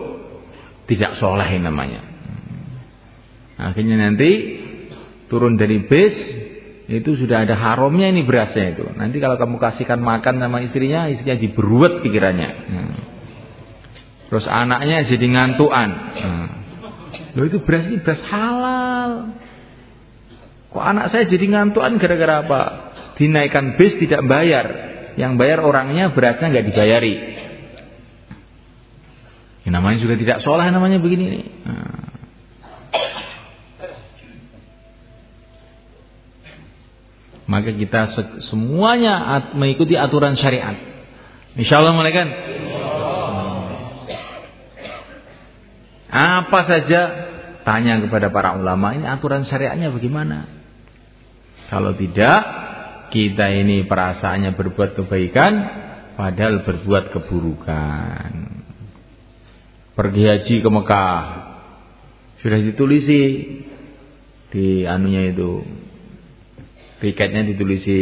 tidak soleh namanya. Akhirnya nanti turun dari bis itu sudah ada haramnya ini berasnya itu. Nanti kalau kamu kasihkan makan sama istrinya, istrinya diberuat pikirannya. Hmm. Terus anaknya jadi ngantuan. Hmm. Loh itu beras ini beras halal. Kok anak saya jadi ngantuan gara-gara apa? Dinaikkan bis tidak bayar. Yang bayar orangnya berasnya nggak dibayari. Ini namanya juga tidak sholah namanya begini nih. Hmm. Maka kita semuanya mengikuti aturan syariat. Insya Allah mereka. Apa saja tanya kepada para ulama ini aturan syariatnya bagaimana? Kalau tidak, kita ini perasaannya berbuat kebaikan, padahal berbuat keburukan. Pergi haji ke Mekah, sudah ditulisi di anunya itu tiketnya ditulisi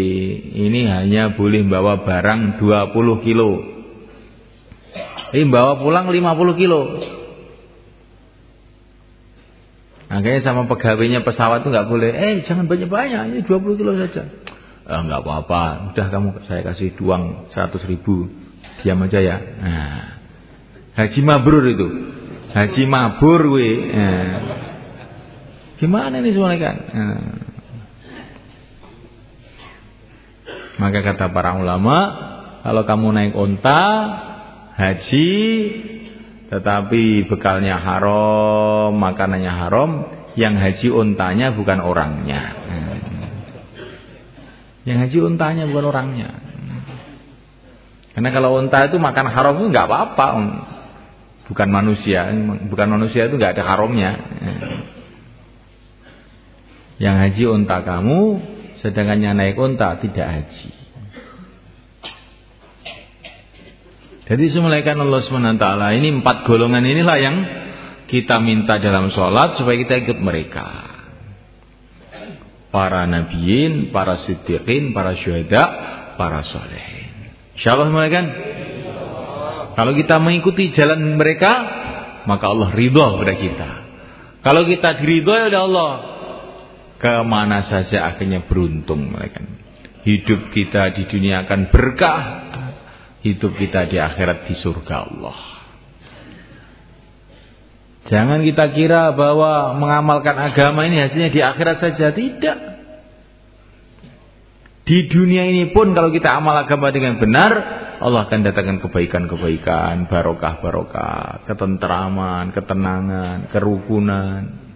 ini hanya boleh bawa barang 20 kilo. Ini bawa pulang 50 kilo. Akhirnya sama pegawainya pesawat itu nggak boleh. Eh jangan banyak-banyak, ini 20 kilo saja. Eh, nggak apa-apa, udah kamu saya kasih duang 100 ribu, diam aja ya. Nah, haji mabrur itu, haji mabur we. Nah. Gimana ini semuanya kan? Nah. Maka kata para ulama, kalau kamu naik onta, haji, tetapi bekalnya haram, makanannya haram, yang haji ontanya bukan orangnya. Yang haji ontanya bukan orangnya. Karena kalau onta itu makan haram itu nggak apa-apa. Bukan manusia, bukan manusia itu nggak ada haramnya. Yang haji onta kamu, Sedangkan yang naik unta tidak haji. Jadi semulaikan Allah SWT ini empat golongan inilah yang kita minta dalam sholat supaya kita ikut mereka. Para nabiin, para siddiqin, para syuhada, para solehin. InsyaAllah semulaikan. Kalau kita mengikuti jalan mereka, maka Allah ridho kepada kita. Kalau kita diridhoi oleh Allah, ke mana saja akhirnya beruntung mereka. Hidup kita di dunia akan berkah, hidup kita di akhirat di surga Allah. Jangan kita kira bahwa mengamalkan agama ini hasilnya di akhirat saja, tidak. Di dunia ini pun kalau kita amal agama dengan benar, Allah akan datangkan kebaikan-kebaikan, barokah-barokah, ketentraman, ketenangan, kerukunan.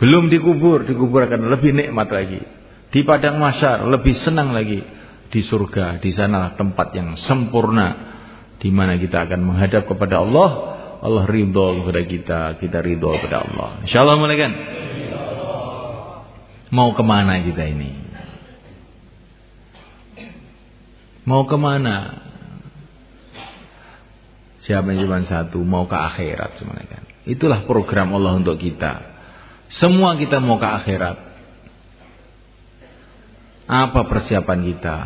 Belum dikubur, dikubur akan lebih nikmat lagi. Di padang masyar lebih senang lagi. Di surga, di sana tempat yang sempurna di mana kita akan menghadap kepada Allah. Allah ridho kepada kita, kita ridho kepada Allah. Insyaallah mulai kan? Mau ke mana kita ini? Mau ke mana? Siapa yang cuma satu, mau ke akhirat semuanya kan. Itulah program Allah untuk kita. Semua kita mau ke akhirat. Apa persiapan kita?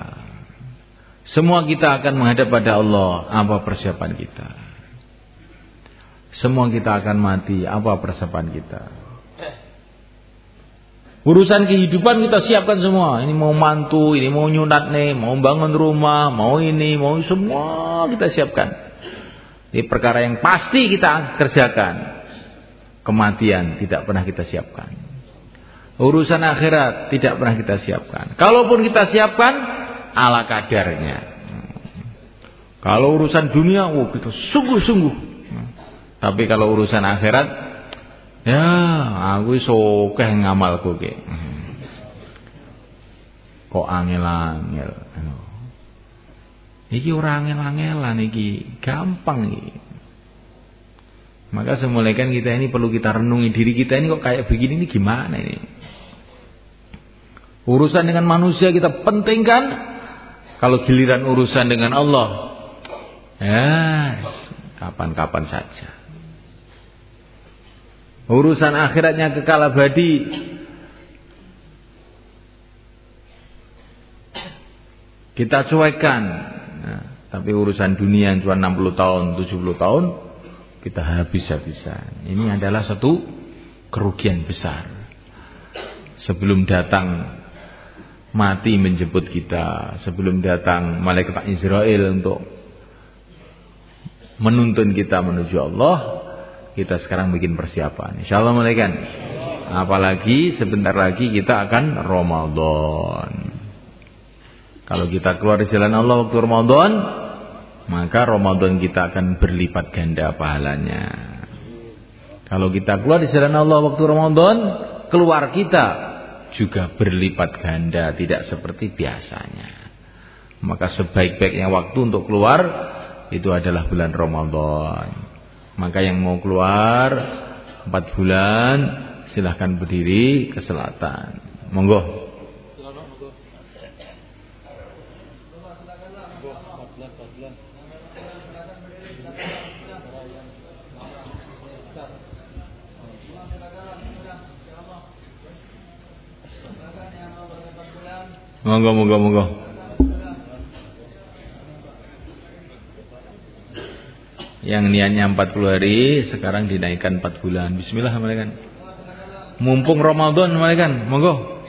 Semua kita akan menghadap pada Allah. Apa persiapan kita? Semua kita akan mati. Apa persiapan kita? Urusan kehidupan kita siapkan semua. Ini mau mantu, ini mau nyunat nih, mau bangun rumah, mau ini, mau semua kita siapkan. Ini perkara yang pasti kita kerjakan. Kematian tidak pernah kita siapkan. Urusan akhirat tidak pernah kita siapkan. Kalaupun kita siapkan, ala kadarnya. Kalau urusan dunia, oh kita sungguh-sungguh. Tapi kalau urusan akhirat, ya aku sokeh ngamalku ke. Kok angel-angel. Iki orang angel-angelan iki, gampang iki. Maka semulaikan kita ini perlu kita renungi diri kita ini kok kayak begini ini gimana ini? Urusan dengan manusia kita pentingkan. Kalau giliran urusan dengan Allah, ya kapan-kapan saja. Urusan akhiratnya kekal abadi. Kita cuekan. Nah, tapi urusan dunia yang cuma 60 tahun, 70 tahun, kita habis-habisan. Ini adalah satu kerugian besar. Sebelum datang mati menjemput kita, sebelum datang malaikat Israel untuk menuntun kita menuju Allah, kita sekarang bikin persiapan. Insya Allah malaikat. Apalagi sebentar lagi kita akan Ramadan. Kalau kita keluar di jalan Allah waktu Ramadan, maka Ramadan kita akan berlipat ganda pahalanya. Kalau kita keluar di jalan Allah waktu Ramadan, keluar kita juga berlipat ganda, tidak seperti biasanya. Maka sebaik-baiknya waktu untuk keluar itu adalah bulan Ramadan. Maka yang mau keluar empat bulan silahkan berdiri ke selatan. Monggo. Monggo, monggo, monggo. yang niatnya 40 hari sekarang dinaikkan 4 bulan. Bismillah malaikat. Mumpung Ramadan malaikat, monggo.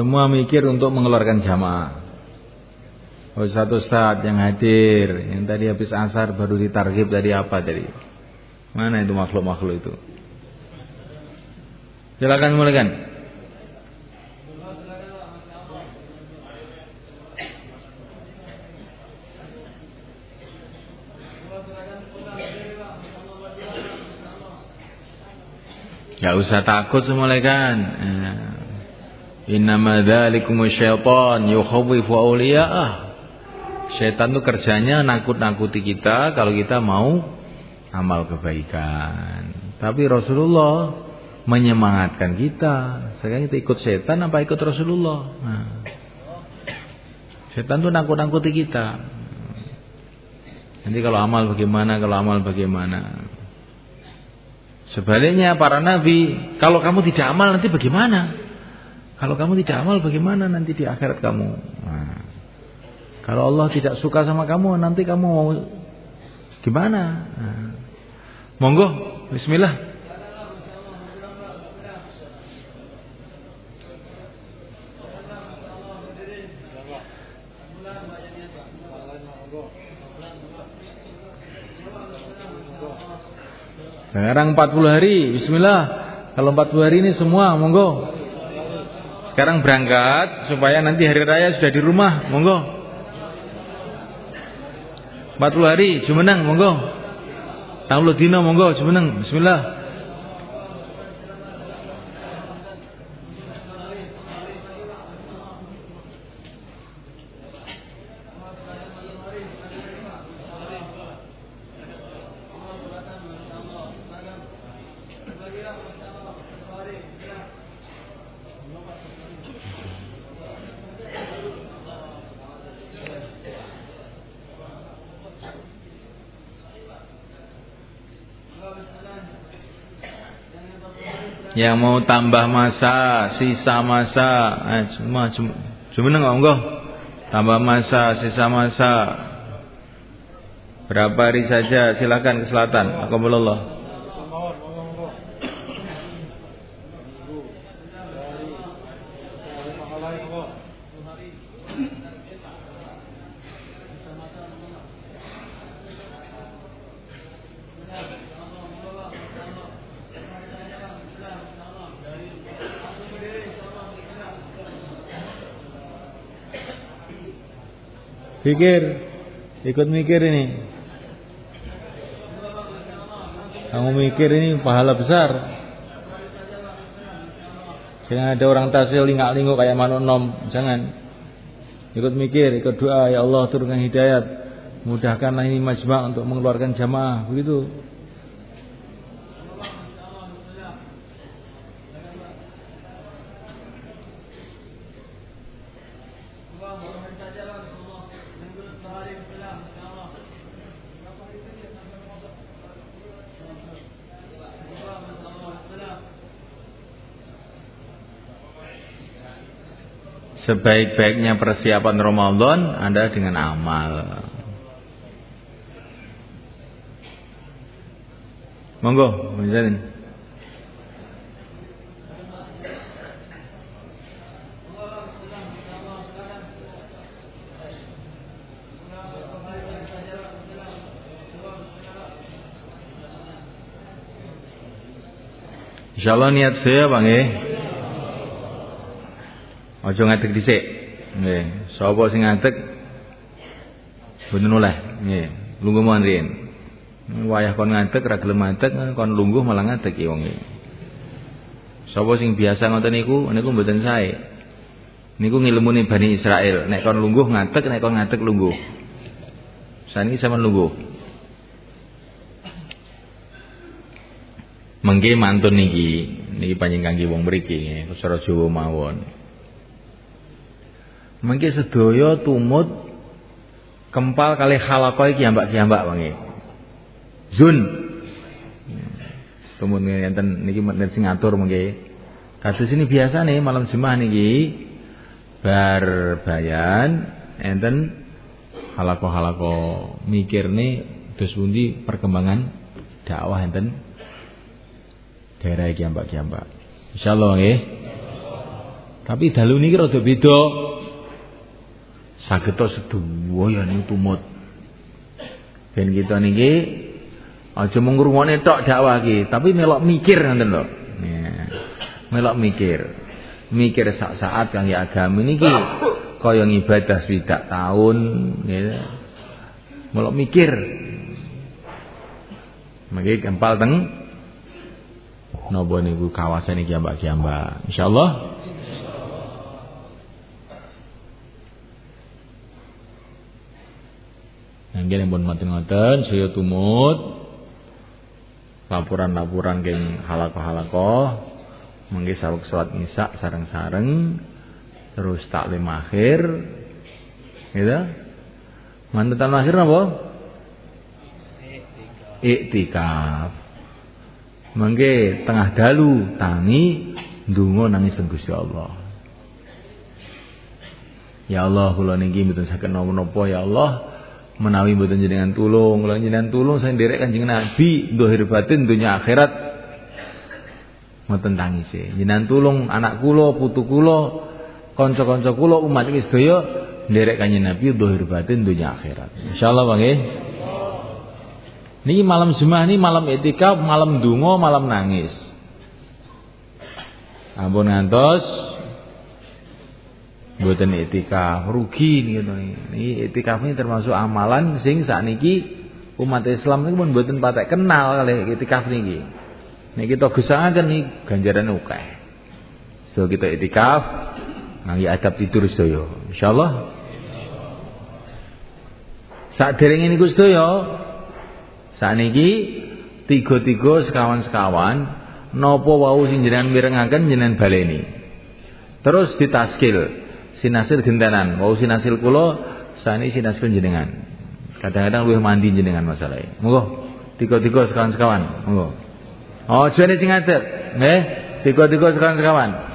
Semua mikir untuk mengeluarkan jamaah. Oh satu Ustaz yang hadir Yang tadi habis asar baru ditargib dari apa tadi Mana itu makhluk-makhluk itu Silakan mulaikan Gak usah takut semulaikan ya. Innama dzalikum syaitan yukhawwifu awliya'ah Setan itu kerjanya nakut-nakuti kita kalau kita mau amal kebaikan. Tapi Rasulullah menyemangatkan kita. Sekarang kita ikut setan apa ikut Rasulullah? Nah. Setan itu nakut-nakuti kita. Nanti kalau amal bagaimana, kalau amal bagaimana. Sebaliknya para nabi, kalau kamu tidak amal nanti bagaimana? Kalau kamu tidak amal bagaimana nanti di akhirat kamu? Nah. Kalau Allah tidak suka sama kamu, nanti kamu mau gimana? Nah. Monggo, bismillah. Sekarang 40 hari, bismillah. Kalau 40 hari ini semua, monggo. Sekarang berangkat supaya nanti hari raya sudah di rumah, monggo. 40 hari jumeneng monggo. 60 dina monggo jumeneng. Bismillah. Yang mau tambah masa, sisa masa, eh, cuma cuma enggak enggak tambah masa, sisa masa. Berapa hari saja silakan ke selatan. Alhamdulillah. Pikir, ikut mikir ini. Kamu mikir ini pahala besar. Jangan ada orang tasil lingak-linguk kayak manuk nom, jangan. Ikut mikir, ikut doa, ya Allah turunkan hidayat. Mudahkanlah ini majma' untuk mengeluarkan jamaah, begitu. Sebaik-baiknya persiapan Ramadan anda dengan amal. Monggo, Insyaallah niat saya Bang eh. Aja ngadeg dhisik. Nggih, sapa sing ngadeg boten oleh. Nggih, lungguh mawon riyen. Wayah kon ngadeg ra gelem kon lungguh malah ngadeg ya wong Sapa sing biasa ngoten niku niku mboten sae. Niku ngilmune Bani Israel. Nek kon lungguh ngadeg, nek kon ngadeg lungguh. Saniki sampean lungguh. Mengke mantun niki, niki panjenengan kangge wong mriki, cara Jawa mawon. Mengki sedaya tumut kempal kali halaqah iki ambak-ambak wangi. Zun. Tumut enten niki menen sing ngatur. Kasus ini biasa nih malam Jumat niki bar bayan enten halaqah-halaqah mikir nih terus pundi perkembangan dakwah enten daerah iki ambak-ambak. Insyaallah nggih. Tapi dalu niki rada beda sageta sedoyo ya niku tumut. Ben kita niki aja mung ngrungokne tok dakwah iki, tapi melok mikir ngoten lho. Melok mikir. Mikir sak saat kangge agama niki kaya ngibadah swidak tahun. Melok mikir. Mangke gempal teng napa niku kawasan iki ambak-ambak. Insyaallah. Nggih pun ngoten-ngoten saya tumut laporan-laporan geng halako-halako mengki sawek salat misa sareng-sareng terus taklim akhir. Gitu. Mantetan akhir napa? Iktikaf mengke tengah dalu tangi ndonga nangis teng Gusti Allah. Ya Allah kula niki mboten saged napa-napa ya Allah. Menawi mboten jenengan tulung kula jenengan tulung saya nderek Kanjeng Nabi dohir batin dunia akhirat. Ngoten tangise. Jenengan tulung anak kula putu kula kanca-kanca kula umat iki sedaya nderek Kanjeng Nabi dohir batin dunia akhirat. Insyaallah nggih Niki malam Jumat ini malam etika, malam dungo, malam nangis. Ampun ngantos Mboten itikaf, rugi niku Niki itikaf ini termasuk amalan sing sakniki umat Islam niku pun mboten patek kenal kali itikaf niki. Niki kita gesangaken nih ganjaran akeh. So kita itikaf ngangge adab tidur sedaya. Insyaallah. Saderenge niku sedaya sakniki tiga-tiga sekawan-sekawan napa wau sing jenengan mirengaken jenengan baleni. Terus ditaskil sinasil gendanan mau sinasil kulo sani sinasil jenengan. Kadang-kadang luwih mandi jenengan masalahnya monggo tiga-tiga sekawan-sekawan. Monggo. Oh jane sing ngadeg nggih? Tiga-tiga sekawan-sekawan